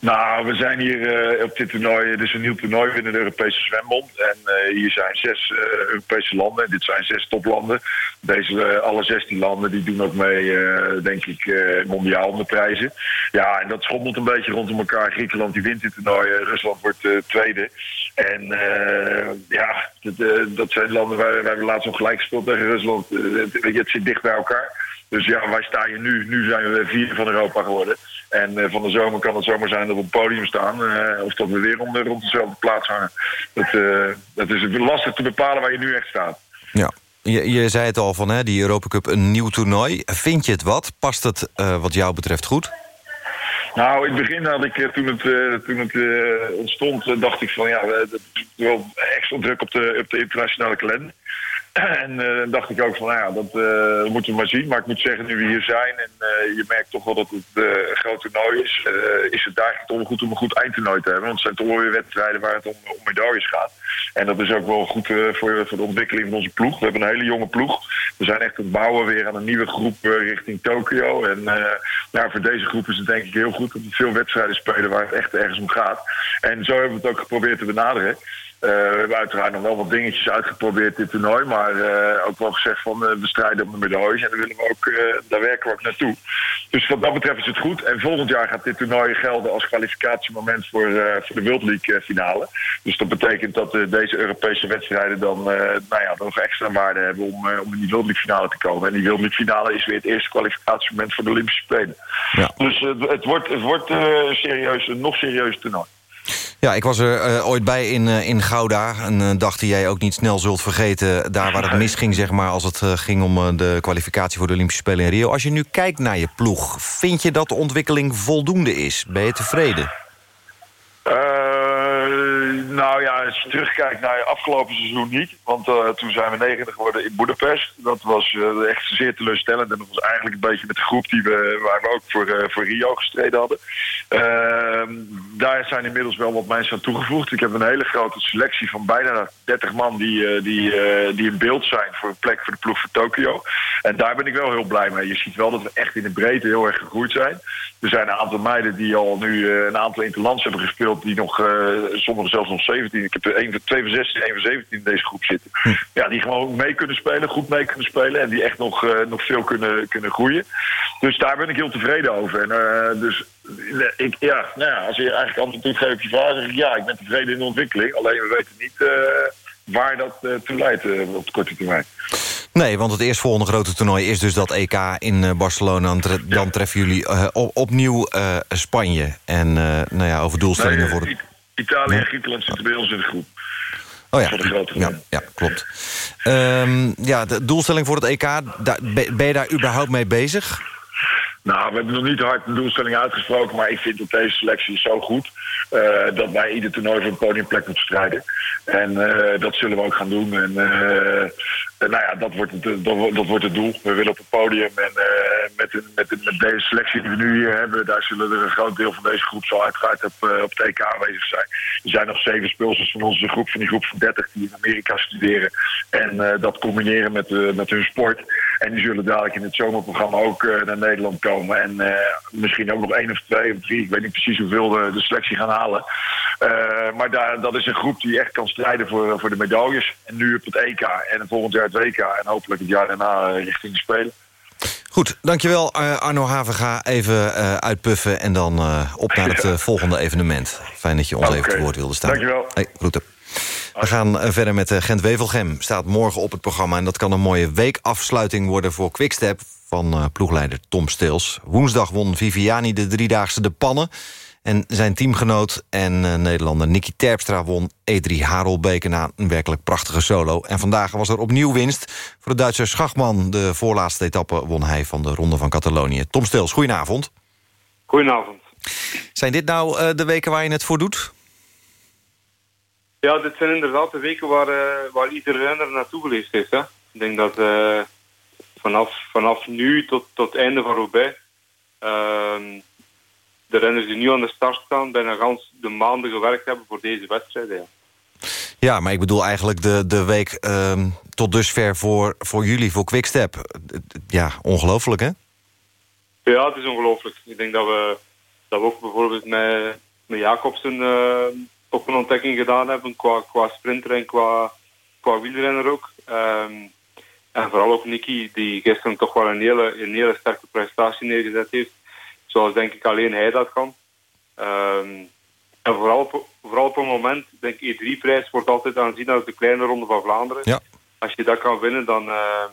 Nou, we zijn hier eh, op dit toernooi, is een nieuw toernooi binnen de Europese Zwembond. En eh, hier zijn zes eh, Europese landen, en dit zijn zes toplanden. Deze, alle 16 landen, die doen ook mee, denk ik, mondiaal met prijzen. Ja, en dat schommelt een beetje rondom elkaar. Griekenland die wint dit toernooi, Rusland wordt tweede. En ja, dat, dat zijn landen waar, we laatst nog gelijk gespeeld tegen Rusland. Het, je, het zit dicht bij elkaar. Dus ja, waar sta je nu? Nu zijn we vier van Europa geworden. En eh, van de zomer kan het zomaar zijn dat we op het podium staan. eh, of dat we weer rond, rond dezelfde plaats hangen. Dat, eh, dat is lastig te bepalen waar je nu echt staat. Ja. Je, je zei het al van hè, die Europa Cup een nieuw toernooi. Vind je het wat? Past het wat jou betreft goed? Nou, in het begin had ik, toen het, toen het ontstond, dacht ik van ja, we- dat is wel extra druk op de, op de internationale kalender. En dan dacht ik ook van, nou ja, dat eh, moeten we maar zien. Maar ik moet zeggen, nu we hier zijn en eh, je merkt toch wel dat het een groot toernooi is, is het eigenlijk toch wel goed om een goed eindtoernooi te hebben. Want het zijn toch weer wedstrijden waar het om, medailles gaat. En dat is ook wel goed voor, voor de ontwikkeling van onze ploeg. We hebben een hele jonge ploeg. We zijn echt aan het bouwen weer aan een nieuwe groep richting Tokio. En nou, voor deze groep is het denk ik heel goed dat we veel wedstrijden spelen waar het echt ergens om gaat. En zo hebben we het ook geprobeerd te benaderen. Eh, we hebben uiteraard nog wel wat dingetjes uitgeprobeerd dit toernooi. Maar eh, ook wel gezegd van eh, we strijden op de medailles. En daar, willen we ook, daar werken we ook naartoe. Dus wat dat betreft is het goed. En volgend jaar gaat dit toernooi gelden als kwalificatiemoment voor, voor de World League finale. Dus dat betekent dat deze Europese wedstrijden dan, nou ja, dan nog extra waarde hebben om, om in die World League finale te komen. En die World League finale is weer het eerste kwalificatiemoment voor de Olympische Spelen. Dus eh, het wordt, het wordt serieus, een nog serieus toernooi. Ja, ik was er eh, ooit bij in, eh, in Gouda. Een eh, dag die jij ook niet snel zult vergeten. Daar waar het misging, zeg maar, als het ging om de kwalificatie voor de Olympische Spelen in Rio. Als je nu kijkt naar je ploeg, vind je dat de ontwikkeling voldoende is? Ben je tevreden? Eh, nou ja, als je terugkijkt naar het afgelopen seizoen niet. Want eh, toen zijn we negende geworden in Budapest. Dat was eh, echt zeer teleurstellend. En dat was eigenlijk een beetje met de groep die we, waar we ook voor, eh, voor Rio gestreden hadden. Ehm, daar zijn inmiddels wel wat mensen aan toegevoegd. Ik heb een hele grote selectie van bijna 30 man die, die, die in beeld zijn voor een plek voor de ploeg voor Tokio. En daar ben ik wel heel blij mee. Je ziet wel dat we echt in de breedte heel erg gegroeid zijn. Er zijn een aantal meiden die al nu een aantal interlands hebben gespeeld. Die nog, sommigen zelfs nog 17. Ik heb er één van 2 van 16, 1 van 17 in deze groep zitten. Ja, die gewoon mee kunnen spelen, goed mee kunnen spelen. En die echt nog, eh, nog veel kunnen, kunnen groeien. Dus daar ben ik heel tevreden over. En, eh, dus eh, ik, ja, nou ja, als je eigenlijk antwoord geven op je vraag, zeg ik ja, ik ben tevreden in de ontwikkeling. Alleen we weten niet waar dat toe leidt op de korte termijn. Nee, want het eerstvolgende grote toernooi is dus dat EK in Barcelona. Dan, tre- dan treffen jullie op- opnieuw Spanje. En nou ja, over doelstellingen Nee, voor het... Italië en Griekenland zitten bij ons in de groep. Oh ja, voor de grote ja, ja klopt. Ehm, ja, de doelstelling voor het EK, daar, ben ben je daar überhaupt mee bezig? Nou, we hebben nog niet hard een doelstelling uitgesproken, maar ik vind dat deze selectie zo goed uh, dat wij ieder toernooi voor een podiumplek moeten strijden. En uh, dat zullen we ook gaan doen. En uh, nou ja, dat wordt, het, dat, dat, wordt het doel. We willen op het podium en met, met, met, deze selectie die we nu hier hebben, daar zullen er een groot deel van deze groep zo uiteraard op, op TK aanwezig zijn. Er zijn nog zeven speelsters van onze groep, van die groep van 30 die in Amerika studeren en dat combineren met, met hun sport. En die zullen dadelijk in het zomerprogramma ook naar Nederland komen. En misschien ook nog één of twee of drie. Ik weet niet precies hoeveel de, de selectie gaan halen. Maar daar, dat is een groep die echt kan strijden voor, voor de medailles. En nu op het EK en volgend jaar het WK. En hopelijk het jaar daarna eh, richting de Spelen. Goed, dankjewel Arno Havenga. Even uitpuffen en dan op naar het volgende evenement. Fijn dat je ons okay. even te woord wilde staan. Dankjewel. Hey, groeten. We gaan verder met Gent Wevelgem. Staat morgen op het programma. En dat kan een mooie weekafsluiting worden voor Quickstep van ploegleider Tom Stils. Woensdag won Viviani de driedaagse de pannen. En zijn teamgenoot en uh, Nederlander Nicky Terpstra won E3 Harelbeke na een werkelijk prachtige solo. En vandaag was er opnieuw winst. Voor de Duitse Schachman, de voorlaatste etappe, won hij van de Ronde van Catalonië. Tom Stils, goedenavond. Goedenavond. Zijn dit nou uh, de weken waar je het voor doet? Ja, dit zijn inderdaad de weken waar, waar iedere renner naartoe geleefd heeft. Hè? Ik denk dat vanaf, vanaf nu tot, tot het einde van Roubaix. De renners die nu aan de start staan, bijna gans de maanden gewerkt hebben voor deze wedstrijden. Ja, ja maar ik bedoel eigenlijk de, de week uh, tot dusver voor, voor jullie, voor Quickstep. Ja, ongelooflijk hè? Ja, het is ongelooflijk. Ik denk dat we, dat we ook bijvoorbeeld met, met Jacobsen uh, ook een ontdekking gedaan hebben qua, qua sprinter en qua, qua wielrenner ook. Um, en vooral ook Nicky, die gisteren toch wel een hele, een hele sterke prestatie neergezet heeft. Zoals denk ik alleen hij dat kan. Um, en vooral op, vooral op een moment, denk ik, E3-prijs wordt altijd aanzien als de kleine ronde van Vlaanderen. Ja. Als je dat kan winnen, dan, uh,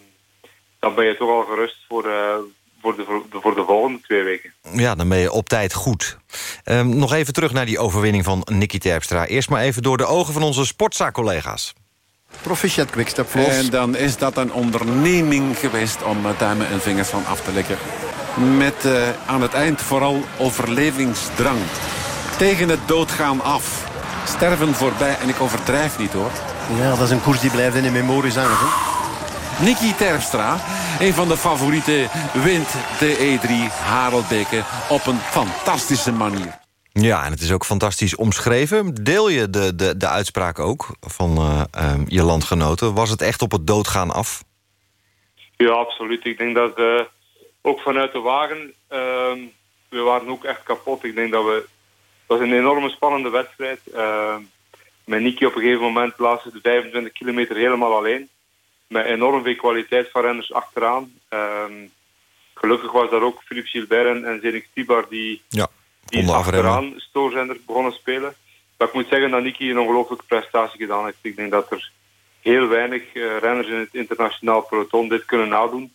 dan ben je toch al gerust voor, uh, voor, de, voor de volgende twee weken. Ja, dan ben je op tijd goed. Um, nog even terug naar die overwinning van Nicky Terpstra. Eerst maar even door de ogen van onze sportzaakcollega's. Proficiat Quickstep Vlos. En dan is dat een onderneming geweest om duimen en vingers van af te likken. Met uh, aan het eind vooral overlevingsdrang. Tegen het doodgaan af. Sterven voorbij. En ik overdrijf niet hoor. Ja, dat is een koers die blijft in de memorie hangen. Hè? Nicky Terpstra, een van de favorieten, wint de E3 Harelbeke op een fantastische manier. Ja, en het is ook fantastisch omschreven. Deel je de, de, de uitspraak ook van uh, uh, je landgenoten? Was het echt op het doodgaan af? Ja, absoluut. Ik denk dat uh, ook vanuit de wagen... ehm, we waren ook echt kapot. Ik denk dat we... Het was een enorme spannende wedstrijd. Ehm, met Niki op een gegeven moment plaatste de 25 kilometer helemaal alleen. Met enorm veel kwaliteit van renners achteraan. Ehm, gelukkig was daar ook Philippe Gilbert en, en Zenik Tibar die... Ja die achteraan stoorzender begonnen spelen. Maar ik moet zeggen dat Niki een ongelooflijke prestatie gedaan heeft. Ik denk dat er heel weinig uh, renners in het internationaal peloton dit kunnen nadoen.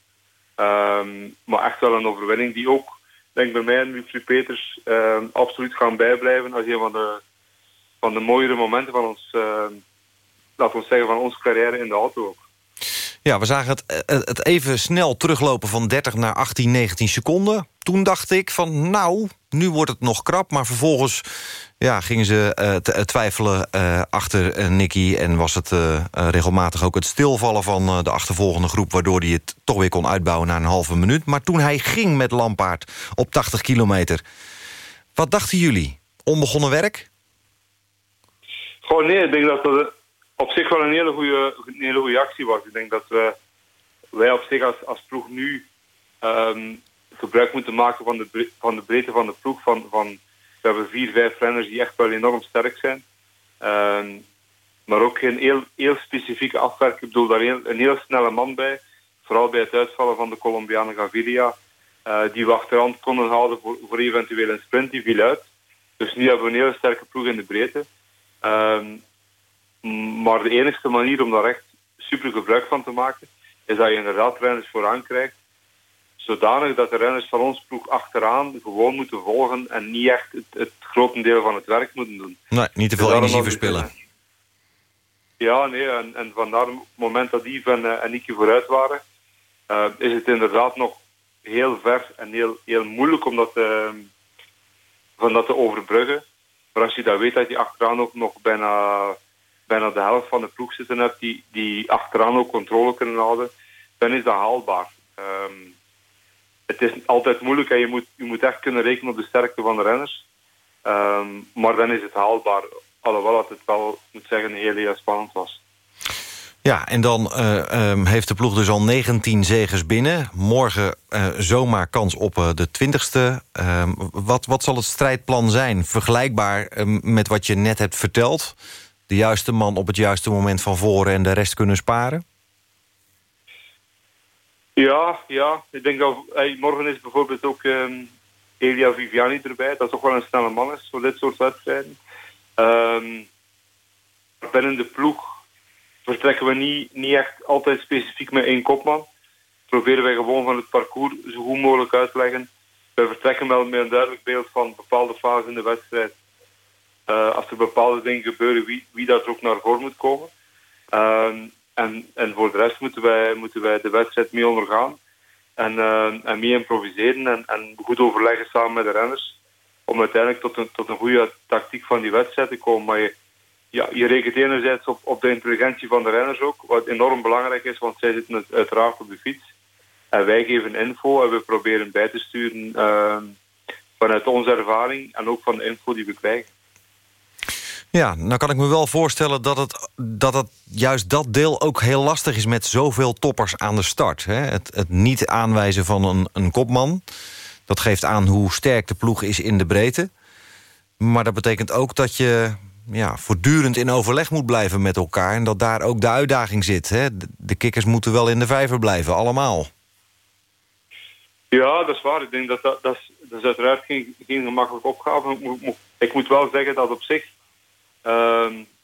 Um, maar echt wel een overwinning die ook, denk bij mij en Wilfried Peters, uh, absoluut gaan bijblijven als een van de, van de mooiere momenten van ons, uh, laten we zeggen, van onze carrière in de auto ook. Ja, we zagen het, het even snel teruglopen van 30 naar 18, 19 seconden. Toen dacht ik van, nou, nu wordt het nog krap. Maar vervolgens ja, gingen ze uh, twijfelen uh, achter Nicky... en was het regelmatig ook het stilvallen van de achtervolgende groep... waardoor hij het toch weer kon uitbouwen na een halve minuut. Maar toen hij ging met Lampaard op 80 kilometer... wat dachten jullie? Onbegonnen werk? Gewoon nee, ik denk dat dat op zich wel een hele goede, hele goede actie was. Ik denk dat we, wij op zich als, als ploeg nu... Um, gebruik moeten maken van de, van de breedte van de ploeg. Van, van, we hebben vier, vijf renners die echt wel enorm sterk zijn. Uh, maar ook geen heel, heel specifieke afwerking. Ik bedoel, daar een heel snelle man bij. Vooral bij het uitvallen van de Colombianen Gaviria. Uh, die we achterhand konden houden voor, voor eventueel een sprint. Die viel uit. Dus nu hebben we een hele sterke ploeg in de breedte. Uh, maar de enige manier om daar echt super gebruik van te maken... is dat je inderdaad renners vooraan krijgt zodanig dat de renners van ons ploeg achteraan gewoon moeten volgen en niet echt het, het grotendeel van het werk moeten doen. Nee, niet te veel energie verspillen. Ja, nee, en, en vandaar het moment dat Yves en, uh, en Nicky vooruit waren, uh, is het inderdaad nog heel ver en heel, heel moeilijk om dat, te, van dat te overbruggen. Maar als je dat weet dat je achteraan ook nog bijna, bijna de helft van de ploeg zitten hebt die, die achteraan ook controle kunnen houden, dan is dat haalbaar. Ehm, het is altijd moeilijk en je moet, je moet echt kunnen rekenen op de sterkte van de renners. Ehm, maar dan is het haalbaar. Alhoewel dat het wel, moet zeggen, heel, heel spannend was. Ja, en dan uh, um, heeft de ploeg dus al 19 zegers binnen. Morgen uh, zomaar kans op uh, de 20ste. Ehm, wat, wat zal het strijdplan zijn? Vergelijkbaar ehm, met wat je net hebt verteld? De juiste man op het juiste moment van voren en de rest kunnen sparen? Ja, ja. Ik denk dat morgen is bijvoorbeeld ook um, Elia Viviani erbij. Dat toch wel een snelle man is voor dit soort wedstrijden. Um, binnen de ploeg vertrekken we niet, niet echt altijd specifiek met één kopman. Proberen wij gewoon van het parcours zo goed mogelijk uit te leggen. Wij vertrekken wel met een duidelijk beeld van bepaalde fases in de wedstrijd. Uh, als er bepaalde dingen gebeuren, wie, wie daar ook naar voren moet komen. Uh, en, en voor de rest moeten wij, moeten wij de wedstrijd mee ondergaan. En, uh, en mee improviseren en, en goed overleggen samen met de renners. Om uiteindelijk tot een, tot een goede tactiek van die wedstrijd te komen. Maar je, ja, je rekent enerzijds op, op de intelligentie van de renners ook, wat enorm belangrijk is, want zij zitten uiteraard op de fiets. En wij geven info en we proberen bij te sturen uh, vanuit onze ervaring en ook van de info die we krijgen. Ja, nou kan ik me wel voorstellen dat het, dat het juist dat deel ook heel lastig is... met zoveel toppers aan de start. Hè? Het, het niet aanwijzen van een, een kopman. Dat geeft aan hoe sterk de ploeg is in de breedte. Maar dat betekent ook dat je ja, voortdurend in overleg moet blijven met elkaar... en dat daar ook de uitdaging zit. Hè? De kikkers moeten wel in de vijver blijven, allemaal. Ja, dat is waar. Ik denk dat dat, dat, is, uiteraard geen, geen gemakkelijke opgave. Ik moet, ik moet wel zeggen dat op zich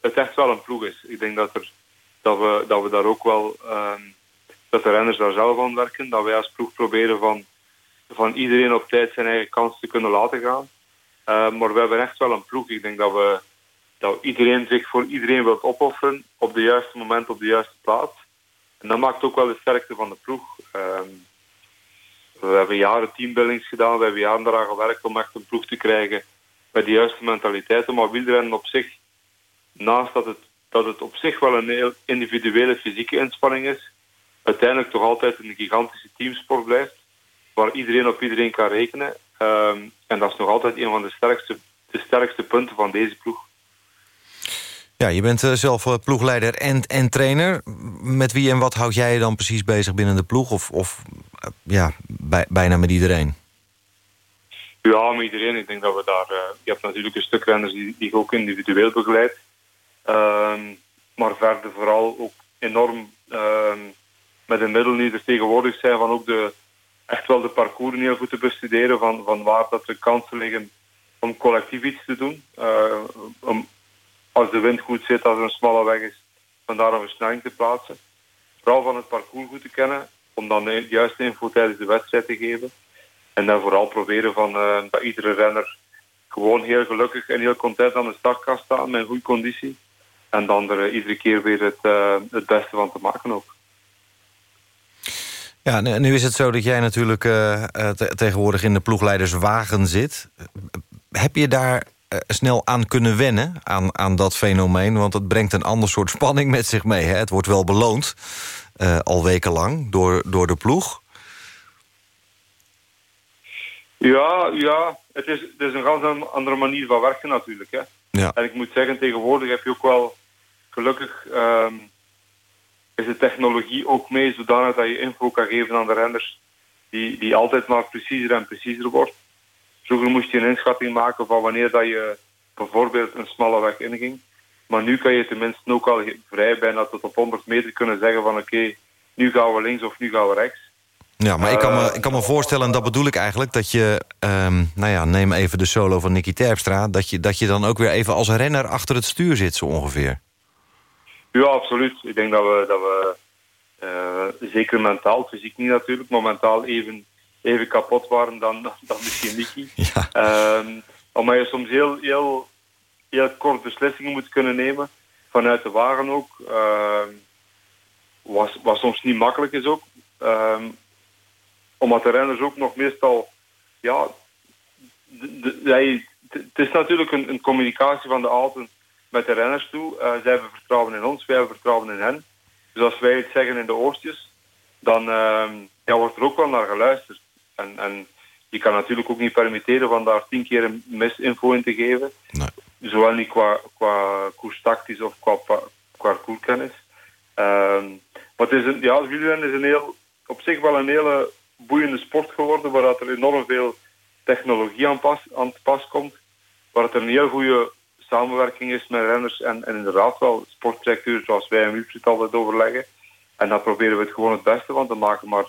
het echt wel een ploeg is. Ik denk dat, er, dat, we, dat we daar ook wel... Uh, dat de renners daar zelf aan werken. Dat wij als ploeg proberen van, van iedereen op tijd zijn eigen kans te kunnen laten gaan. Uh, maar we hebben echt wel een ploeg. Ik denk dat we dat iedereen zich voor iedereen wilt opofferen op de juiste moment, op de juiste plaats. En dat maakt ook wel de sterkte van de ploeg. We hebben jaren teambuildings gedaan, we hebben jaren eraan gewerkt om echt een ploeg te krijgen met de juiste mentaliteiten. Maar wielrennen op zich, naast dat het, dat het op zich wel een heel individuele fysieke inspanning is, uiteindelijk toch altijd een gigantische teamsport blijft, waar iedereen op iedereen kan rekenen. Um, en dat is nog altijd een van de sterkste, de sterkste punten van deze ploeg. Ja, je bent uh, zelf uh, ploegleider en, en trainer. Met wie en wat houd jij je dan precies bezig binnen de ploeg? Of, of uh, ja, bij, bijna met iedereen? Ja, met iedereen. Ik denk dat we daar... je hebt natuurlijk een stuk renners die, die ook individueel begeleidt. Ehm, maar verder vooral ook enorm ehm, met de middelen die er tegenwoordig zijn... van ook de, echt wel de parcours heel goed te bestuderen... van, van waar dat de kansen liggen om collectief iets te doen. om als de wind goed zit, als er een smalle weg is, vandaar een versnelling te plaatsen. Vooral van het parcours goed te kennen, om dan de juiste info tijdens de wedstrijd te geven. En dan vooral proberen van uh, dat iedere renner gewoon heel gelukkig en heel content aan de start kan staan met een goede conditie. En dan er uh, iedere keer weer het, uh, het beste van te maken ook. Ja, nu is het zo dat jij natuurlijk te tegenwoordig in de ploegleiderswagen zit. Heb je daar eh, snel aan kunnen wennen aan, aan dat fenomeen? Want het brengt een ander soort spanning met zich mee. Hè? Het wordt wel beloond, uh, al wekenlang, door, door de ploeg. Ja, ja. Het is, het is een ganz andere manier van werken natuurlijk. Hè? Ja. En ik moet zeggen, tegenwoordig heb je ook wel... Gelukkig um, is de technologie ook mee zodanig dat je info kan geven aan de renners... die, die altijd maar preciezer en preciezer wordt. Vroeger moest je een inschatting maken van wanneer dat je bijvoorbeeld een smalle weg inging. Maar nu kan je tenminste ook al vrij bijna tot op 100 meter kunnen zeggen van oké, nu gaan we links of nu gaan we rechts. Ja, maar ik, kan me, ik kan me voorstellen, en dat bedoel ik eigenlijk... dat je, um, nou ja, neem even de solo van Nicky Terpstra... Dat je, dat je dan ook weer even als renner achter het stuur zit, zo ongeveer. Ja, absoluut. Ik denk dat we, dat we uh, zeker mentaal, fysiek niet natuurlijk... maar mentaal even even kapot waren dan, dan misschien Nicky. Ja. Um, omdat je soms heel, heel, heel kort beslissingen moet kunnen nemen. Vanuit de wagen ook. Uh, was, was soms niet makkelijk is ook. Um, omdat de renners ook nog meestal... Ja, het is natuurlijk een, een communicatie van de auto met de renners toe. Eh, zij hebben vertrouwen in ons, wij hebben vertrouwen in hen. Dus als wij het zeggen in de oortjes, dan ehm, ja, wordt er ook wel naar geluisterd. En, en je kan natuurlijk ook niet permitteren van daar tien keer een misinfo in te geven. Zowel niet qua, qua koerstactisch of qua, qua koerkennis. Ehm, maar het is een, ja, wielrennen is een heel, op zich wel een hele boeiende sport geworden, waar dat er enorm veel technologie aan, pas, aan te pas komt. Waar het een heel goede samenwerking is met renners en, en inderdaad wel sportdirecteurs zoals wij en Wilfried altijd overleggen. En daar proberen we het gewoon het beste van te maken. Maar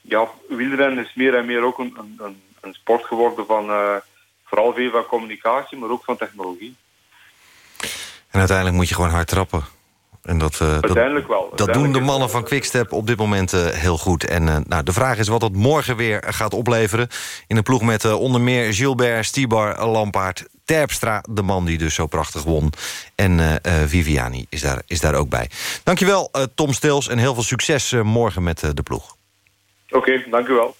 ja, wielrennen is meer en meer ook een, een, een, een sport geworden van eh, vooral veel van communicatie, maar ook van technologie. En uiteindelijk moet je gewoon hard trappen. En dat, eh, dat, Uiteindelijk wel. dat doen de mannen van Quickstep op dit moment eh, heel goed. En eh, nou, de vraag is wat het morgen weer gaat opleveren. In een ploeg met onder meer Gilbert, Stibar, Lampaard... Terpstra, de man die dus zo prachtig won. En Viviani is daar, is daar ook bij. Dankjewel, Tom Stils. En heel veel succes morgen met de ploeg. Oké, dank u wel.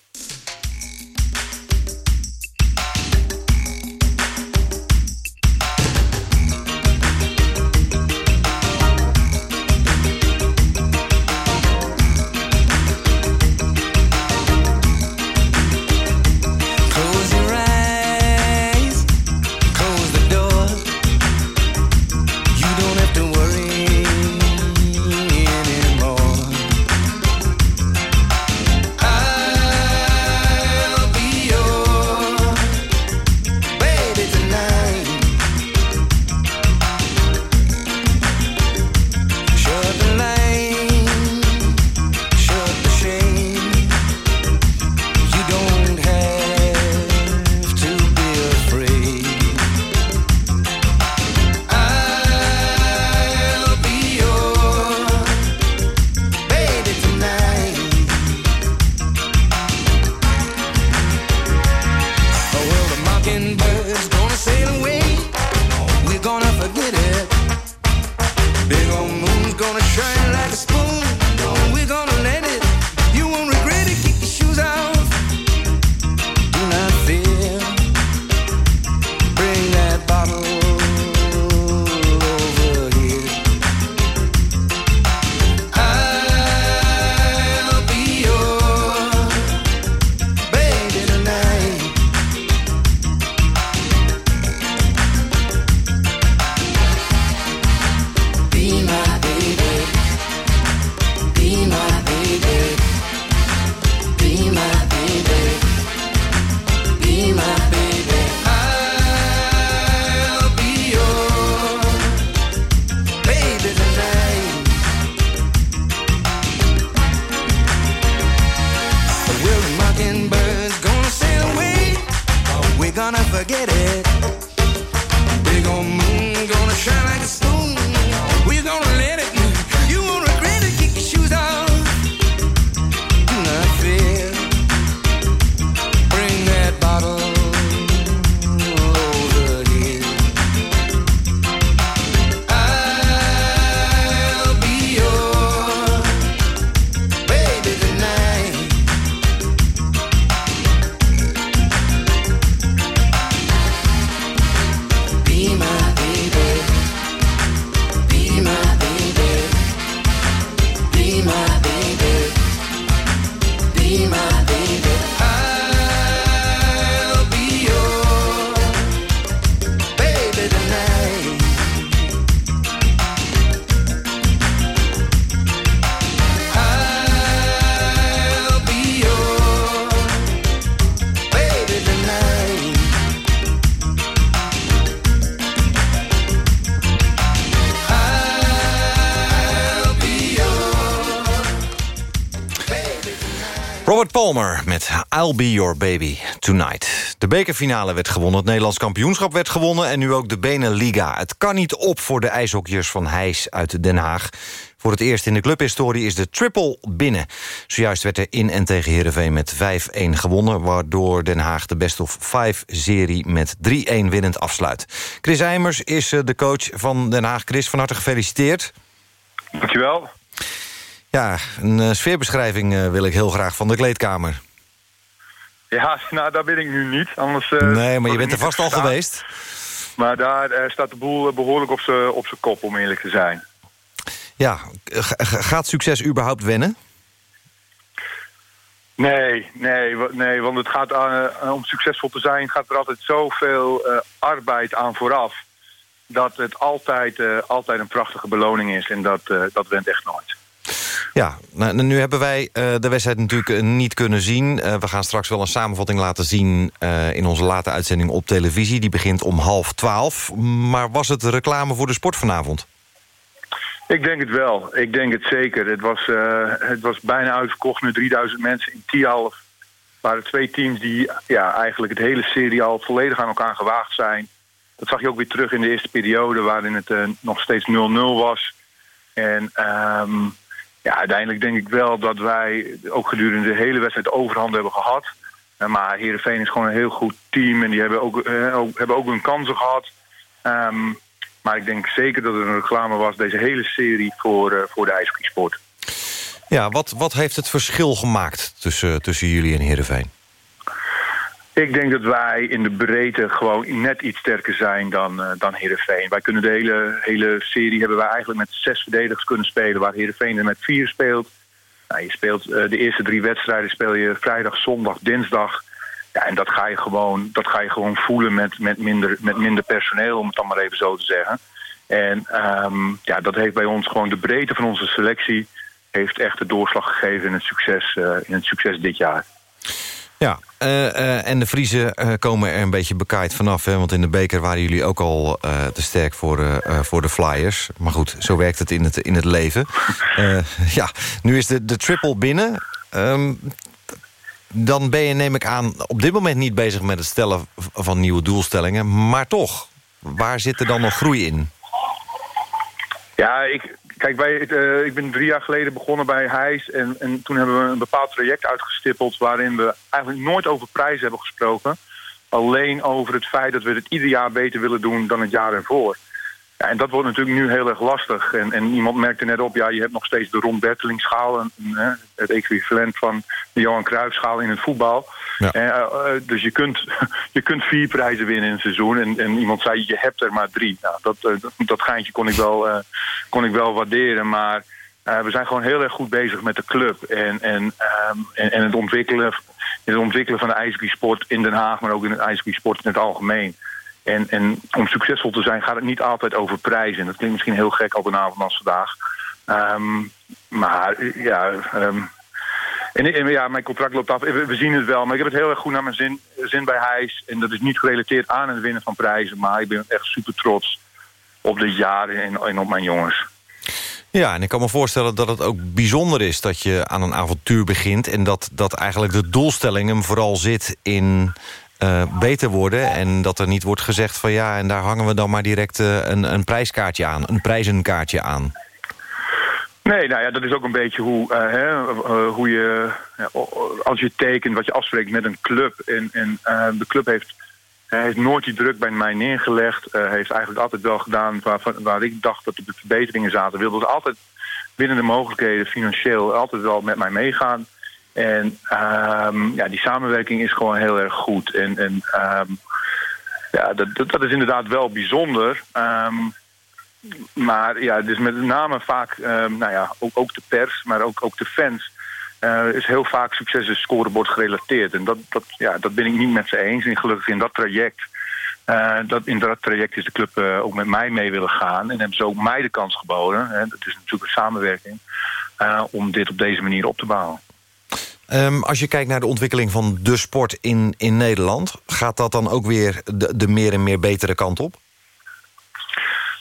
Met I'll Be Your Baby Tonight. De bekerfinale werd gewonnen, het Nederlands kampioenschap werd gewonnen... en nu ook de Beneliga. Het kan niet op voor de ijshockeyers van Heijs uit Den Haag. Voor het eerst in de clubhistorie is de triple binnen. Zojuist werd er in en tegen Heerenveen met 5-1 gewonnen... waardoor Den Haag de best of 5-serie met 3-1 winnend afsluit. Chris Eimers is eh, de coach van Den Haag. Chris, van harte gefeliciteerd. Dankjewel. Ja, een eh, sfeerbeschrijving eh, wil ik heel graag van de kleedkamer. Ja, nou, daar ben ik nu niet. Anders, uh, nee, maar je bent er vast al geweest. Maar daar uh, staat de boel behoorlijk op zijn op kop, om eerlijk te zijn. Ja, gaat succes überhaupt wennen? Nee, nee, nee, want het gaat uh, om succesvol te zijn... gaat er altijd zoveel arbeid aan vooraf... dat het altijd, altijd een prachtige beloning is. En dat, dat went echt nooit. Ja, nou, nu hebben wij uh, de wedstrijd natuurlijk uh, niet kunnen zien. Uh, we gaan straks wel een samenvatting laten zien in onze late uitzending op televisie. Die begint om half twaalf. Maar was het reclame voor de sport vanavond? Ik denk het wel. Ik denk het zeker. Het was, het was bijna uitverkocht met 3000 mensen in Tialf. waren twee teams die ja, eigenlijk het hele serie al volledig aan elkaar gewaagd zijn. Dat zag je ook weer terug in de eerste periode waarin het nog steeds 0-0 was. En... Um, ja, uiteindelijk denk ik wel dat wij ook gedurende de hele wedstrijd overhand hebben gehad. Eh, maar Heerenveen is gewoon een heel goed team en die hebben ook, ook hebben ook hun kansen gehad. Um, maar ik denk zeker dat het een reclame was, deze hele serie, voor, uh, voor de ijshockeysport. Ja, wat, wat heeft het verschil gemaakt tussen, tussen jullie en Heerenveen? Ik denk dat wij in de breedte gewoon net iets sterker zijn dan, uh, dan. Wij kunnen de hele, hele serie hebben wij eigenlijk met zes verdedigers kunnen spelen... waar Heerenveen er met vier speelt. Nou, je speelt uh, de eerste drie wedstrijden speel je vrijdag, zondag, dinsdag. Ja, en dat ga je gewoon, dat ga je gewoon voelen met, met, minder, met minder personeel, om het dan maar even zo te zeggen. En um, ja, dat heeft bij ons gewoon de breedte van onze selectie... heeft echt de doorslag gegeven in het succes, uh, in het succes dit jaar. Ja, uh, uh, en de Vriezen uh, komen er een beetje bekaaid vanaf. Hè? Want in de beker waren jullie ook al te sterk voor, voor de Flyers. Maar goed, zo werkt het in het, in het leven. ja, nu is de, de triple binnen. Um, dan ben je, neem ik aan, op dit moment niet bezig met het stellen van nieuwe doelstellingen. Maar toch, waar zit er dan nog groei in? Ja, ik, Kijk, wij, uh, ik ben drie jaar geleden begonnen bij Heijs. En, en toen hebben we een bepaald traject uitgestippeld... waarin we eigenlijk nooit over prijzen hebben gesproken. Alleen over het feit dat we het ieder jaar beter willen doen dan het jaar ervoor. Ja, en dat wordt natuurlijk nu heel erg lastig. En, en iemand merkte net op, ja, je hebt nog steeds de Ron Bertelingschaal... het equivalent van de Johan Cruijffschaal in het voetbal. Ja. Uh, uh, dus je kunt, je kunt vier prijzen winnen in een seizoen. En, en iemand zei, je hebt er maar drie. Nou, dat, dat geintje kon ik wel, kon ik wel waarderen. Maar we zijn gewoon heel erg goed bezig met de club. En, en, um, en, en, het, ontwikkelen, het ontwikkelen van de ijshockeysport in Den Haag... maar ook in het ijshockeysport in het algemeen. En, en om succesvol te zijn gaat het niet altijd over prijzen. Dat klinkt misschien heel gek op een avond als vandaag. Um, maar ja... Um, en, ja, mijn contract loopt af. We, zien het wel. Maar ik heb het heel erg goed naar mijn zin, zin bij Heijs. En dat is niet gerelateerd aan het winnen van prijzen. Maar ik ben echt super trots op dit jaar en, en op mijn jongens. Ja, en ik kan me voorstellen dat het ook bijzonder is... dat je aan een avontuur begint... en dat, dat eigenlijk de doelstelling hem vooral zit in uh, beter worden... en dat er niet wordt gezegd van ja, en daar hangen we dan maar direct uh, een, een prijskaartje aan. Een prijzenkaartje aan. Nee, nou ja, dat is ook een beetje hoe, uh, hè, hoe je... als je tekent wat je afspreekt met een club... en, en de club heeft, heeft nooit die druk bij mij neergelegd... heeft eigenlijk altijd wel gedaan waar, waar ik dacht dat de verbeteringen zaten... wilde altijd binnen de mogelijkheden financieel altijd wel met mij meegaan... En um, ja, die samenwerking is gewoon heel erg goed. En, en um, ja, dat, dat, is inderdaad wel bijzonder. Um, maar ja, dus met name vaak, nou ja, ook, ook de pers, maar ook, ook de fans... Uh, is heel vaak succes is scorebord gerelateerd. En dat, dat, ja, dat ben ik niet met ze eens. En gelukkig in dat traject... Uh, dat, in dat traject is de club uh, ook met mij mee willen gaan. En hebben ze ook mij de kans geboden. Hè, dat is natuurlijk een samenwerking. om dit op deze manier op te bouwen. Um, als je kijkt naar de ontwikkeling van de sport in, in Nederland... gaat dat dan ook weer de, de meer en meer betere kant op?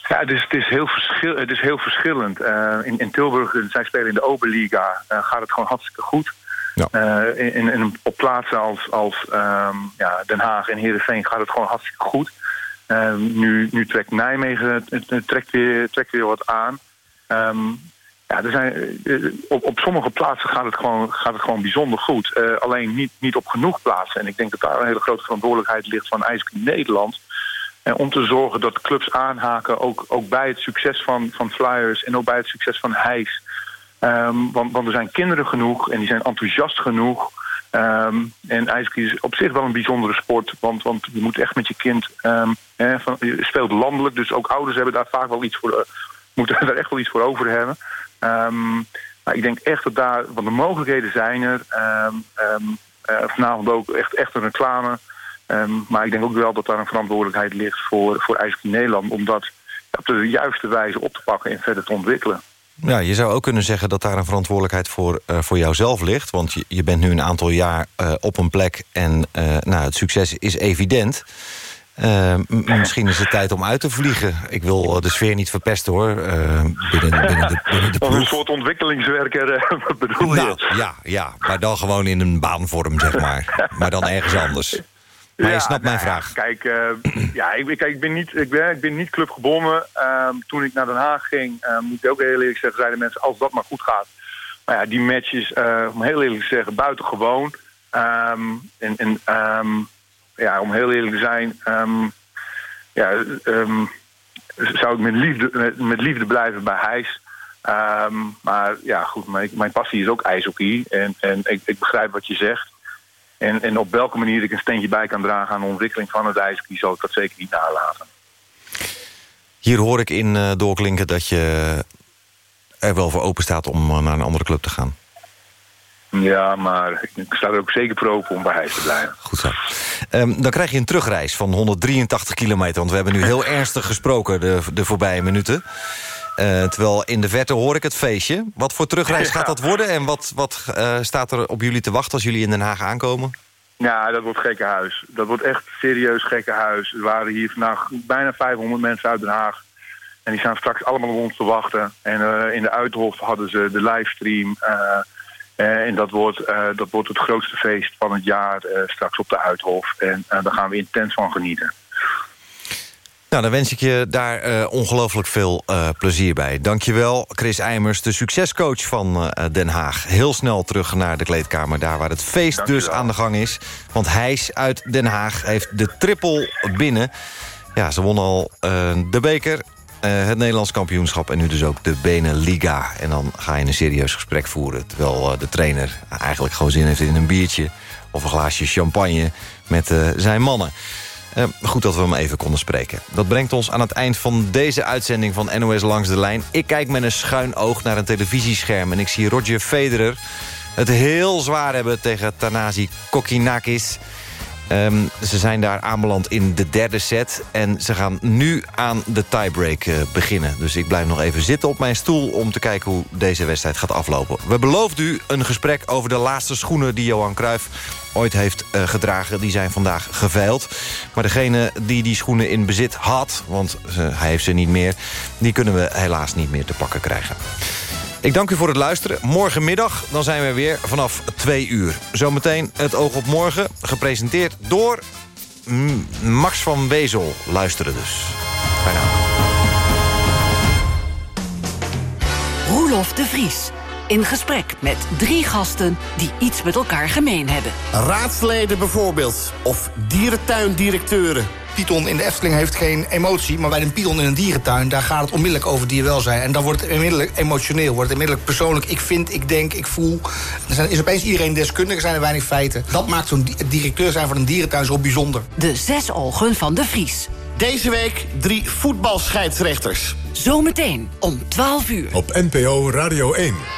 Ja, het is, het is, heel, verschil, het is heel verschillend. Uh, in, in Tilburg, zij spelen in de Oberliga, uh, gaat het gewoon hartstikke goed. Ja. Uh, in, in, op plaatsen als, als um, ja, Den Haag en Heerenveen gaat het gewoon hartstikke goed. Ehm, nu, nu trekt Nijmegen trekt weer, trekt weer wat aan. Um, ja, er zijn, eh, op, op sommige plaatsen gaat het gewoon, gaat het gewoon bijzonder goed. Uh, alleen niet, niet op genoeg plaatsen. En ik denk dat daar een hele grote verantwoordelijkheid ligt van IJshockey Nederland. En om te zorgen dat clubs aanhaken, ook, ook bij het succes van, van Flyers en ook bij het succes van Heijs. Um, want, want er zijn kinderen genoeg en die zijn enthousiast genoeg. Ehm, en ijshockey is op zich wel een bijzondere sport. Want, want je moet echt met je kind... Um, je speelt landelijk, dus ook ouders hebben daar vaak wel iets voor... Uh, moeten daar echt wel iets voor over hebben. Um, maar ik denk echt dat daar... Want de mogelijkheden zijn er. Uh, vanavond ook echt, echt een reclame. maar ik denk ook wel dat daar een verantwoordelijkheid ligt voor, voor Nederland... om dat op de juiste wijze op te pakken en verder te ontwikkelen. Ja, je zou ook kunnen zeggen dat daar een verantwoordelijkheid voor, uh, voor jouzelf ligt. Want je, je bent nu een aantal jaar uh, op een plek en nou, het succes is evident. Misschien is het tijd om uit te vliegen. Ik wil de sfeer niet verpesten hoor. binnen, binnen, de, binnen de een soort ontwikkelingswerker, bedoel nou, je? Ja, ja, maar dan gewoon in een baanvorm, zeg maar. maar dan ergens anders. Maar je snapt mijn nou vraag. Kijk, uh, ja, ik, kijk, ik, ben niet, ik, ben, ik ben niet clubgebonden. Uh, toen ik naar Den Haag ging, uh, moet ik ook heel eerlijk zeggen... zeiden mensen, als dat maar goed gaat. Maar ja, die match is, om heel eerlijk te zeggen, buitengewoon. Um, en en um, ja, om heel eerlijk te zijn... Um, ja, zou ik met liefde, met, liefde blijven bij Heijs. maar ja, goed, mijn, mijn passie is ook ijshockey. En, en ik, ik begrijp wat je zegt. En, en op welke manier ik een steentje bij kan dragen aan de ontwikkeling van het ijshockey... zal ik dat zeker niet nalaten. Hier hoor ik in uh, doorklinken dat je er wel voor open staat om uh, naar een andere club te gaan. Ja, maar ik sta er ook zeker voor open om bij Heijs te blijven. Goed zo. Um, dan krijg je een terugreis van 183 kilometer. Want we hebben nu heel ernstig gesproken de, de voorbije minuten. Uh, terwijl in de verte hoor ik het feestje. Wat voor terugreis gaat dat worden? En wat, wat uh, staat er op jullie te wachten als jullie in Den Haag aankomen? Ja, dat wordt gekke huis. Dat wordt echt serieus gekke huis. Er waren hier vandaag bijna 500 mensen uit Den Haag. En die staan straks allemaal op ons te wachten. En uh, in de Uithof hadden ze de livestream. En dat wordt, dat wordt het grootste feest van het jaar straks op de Uithof. En daar gaan we intens van genieten. Nou, dan wens ik je daar uh, ongelooflijk veel uh, plezier bij. Dankjewel, Chris Eimers, de succescoach van uh, Den Haag. Heel snel terug naar de kleedkamer, daar waar het feest Dankjewel. dus aan de gang is. Want Hijs uit Den Haag heeft de triple binnen. Ja, ze won al de beker, het Nederlands kampioenschap... en nu dus ook de Beneliga. En dan ga je een serieus gesprek voeren... terwijl de trainer eigenlijk gewoon zin heeft in een biertje... of een glaasje champagne met zijn mannen. Goed dat we hem even konden spreken. Dat brengt ons aan het eind van deze uitzending van NOS Langs de Lijn. Ik kijk met een schuin oog naar een televisiescherm... en ik zie Roger Federer het heel zwaar hebben tegen Tanasi Kokinakis. Um, ze zijn daar aanbeland in de derde set. En ze gaan nu aan de tiebreak uh, beginnen. Dus ik blijf nog even zitten op mijn stoel... om te kijken hoe deze wedstrijd gaat aflopen. We beloofden u een gesprek over de laatste schoenen... die Johan Cruijff ooit heeft uh, gedragen. Die zijn vandaag geveild. Maar degene die die schoenen in bezit had... want uh, hij heeft ze niet meer... die kunnen we helaas niet meer te pakken krijgen. Ik dank u voor het luisteren. Morgenmiddag dan zijn we weer vanaf 2 uur. Zometeen het oog op morgen, gepresenteerd door Max van Wezel. Luisteren dus. Bijna. Roelof de Vries. In gesprek met drie gasten die iets met elkaar gemeen hebben. Raadsleden bijvoorbeeld. Of dierentuindirecteuren. Python in de Efteling heeft geen emotie, maar bij een python in een dierentuin... daar gaat het onmiddellijk over dierwelzijn. En dan wordt het onmiddellijk emotioneel, wordt het onmiddellijk persoonlijk. Ik vind, ik denk, ik voel. Er is opeens iedereen deskundig, zijn er weinig feiten. Dat maakt zo'n directeur zijn van een dierentuin zo bijzonder. De zes ogen van de Vries. Deze week drie voetbalscheidsrechters. Zometeen om 12 uur. Op NPO Radio 1.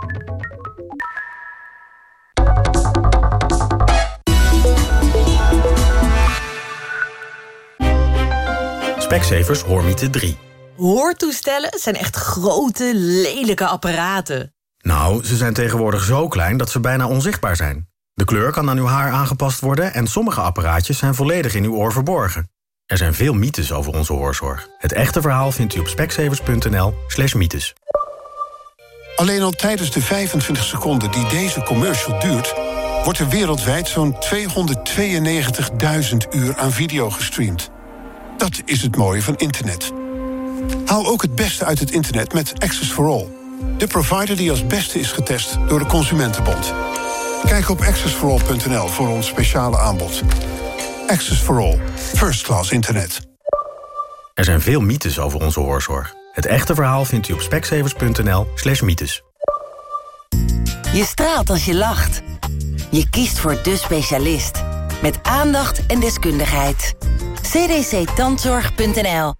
Specsavers Hoormiete 3. Hoortoestellen zijn echt grote, lelijke apparaten. Nou, ze zijn tegenwoordig zo klein dat ze bijna onzichtbaar zijn. De kleur kan aan uw haar aangepast worden... en sommige apparaatjes zijn volledig in uw oor verborgen. Er zijn veel mythes over onze hoorzorg. Het echte verhaal vindt u op specsavers.nl slash mythes. Alleen al tijdens de 25 seconden die deze commercial duurt wordt er wereldwijd zo'n 292.000 uur aan video gestreamd. Dat is het mooie van internet. Haal ook het beste uit het internet met Access for All. De provider die als beste is getest door de Consumentenbond. Kijk op accessforall.nl voor ons speciale aanbod. Access for All. First class internet. Er zijn veel mythes over onze hoorzorg. Het echte verhaal vindt u op speksevers.nl slash mythes. Je straalt als je lacht. Je kiest voor de specialist. Met aandacht en deskundigheid. cdctandzorg.nl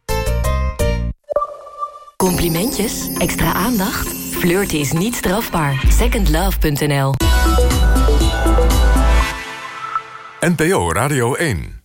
Complimentjes? Extra aandacht? Flirten is niet strafbaar. Secondlove.nl NPO Radio 1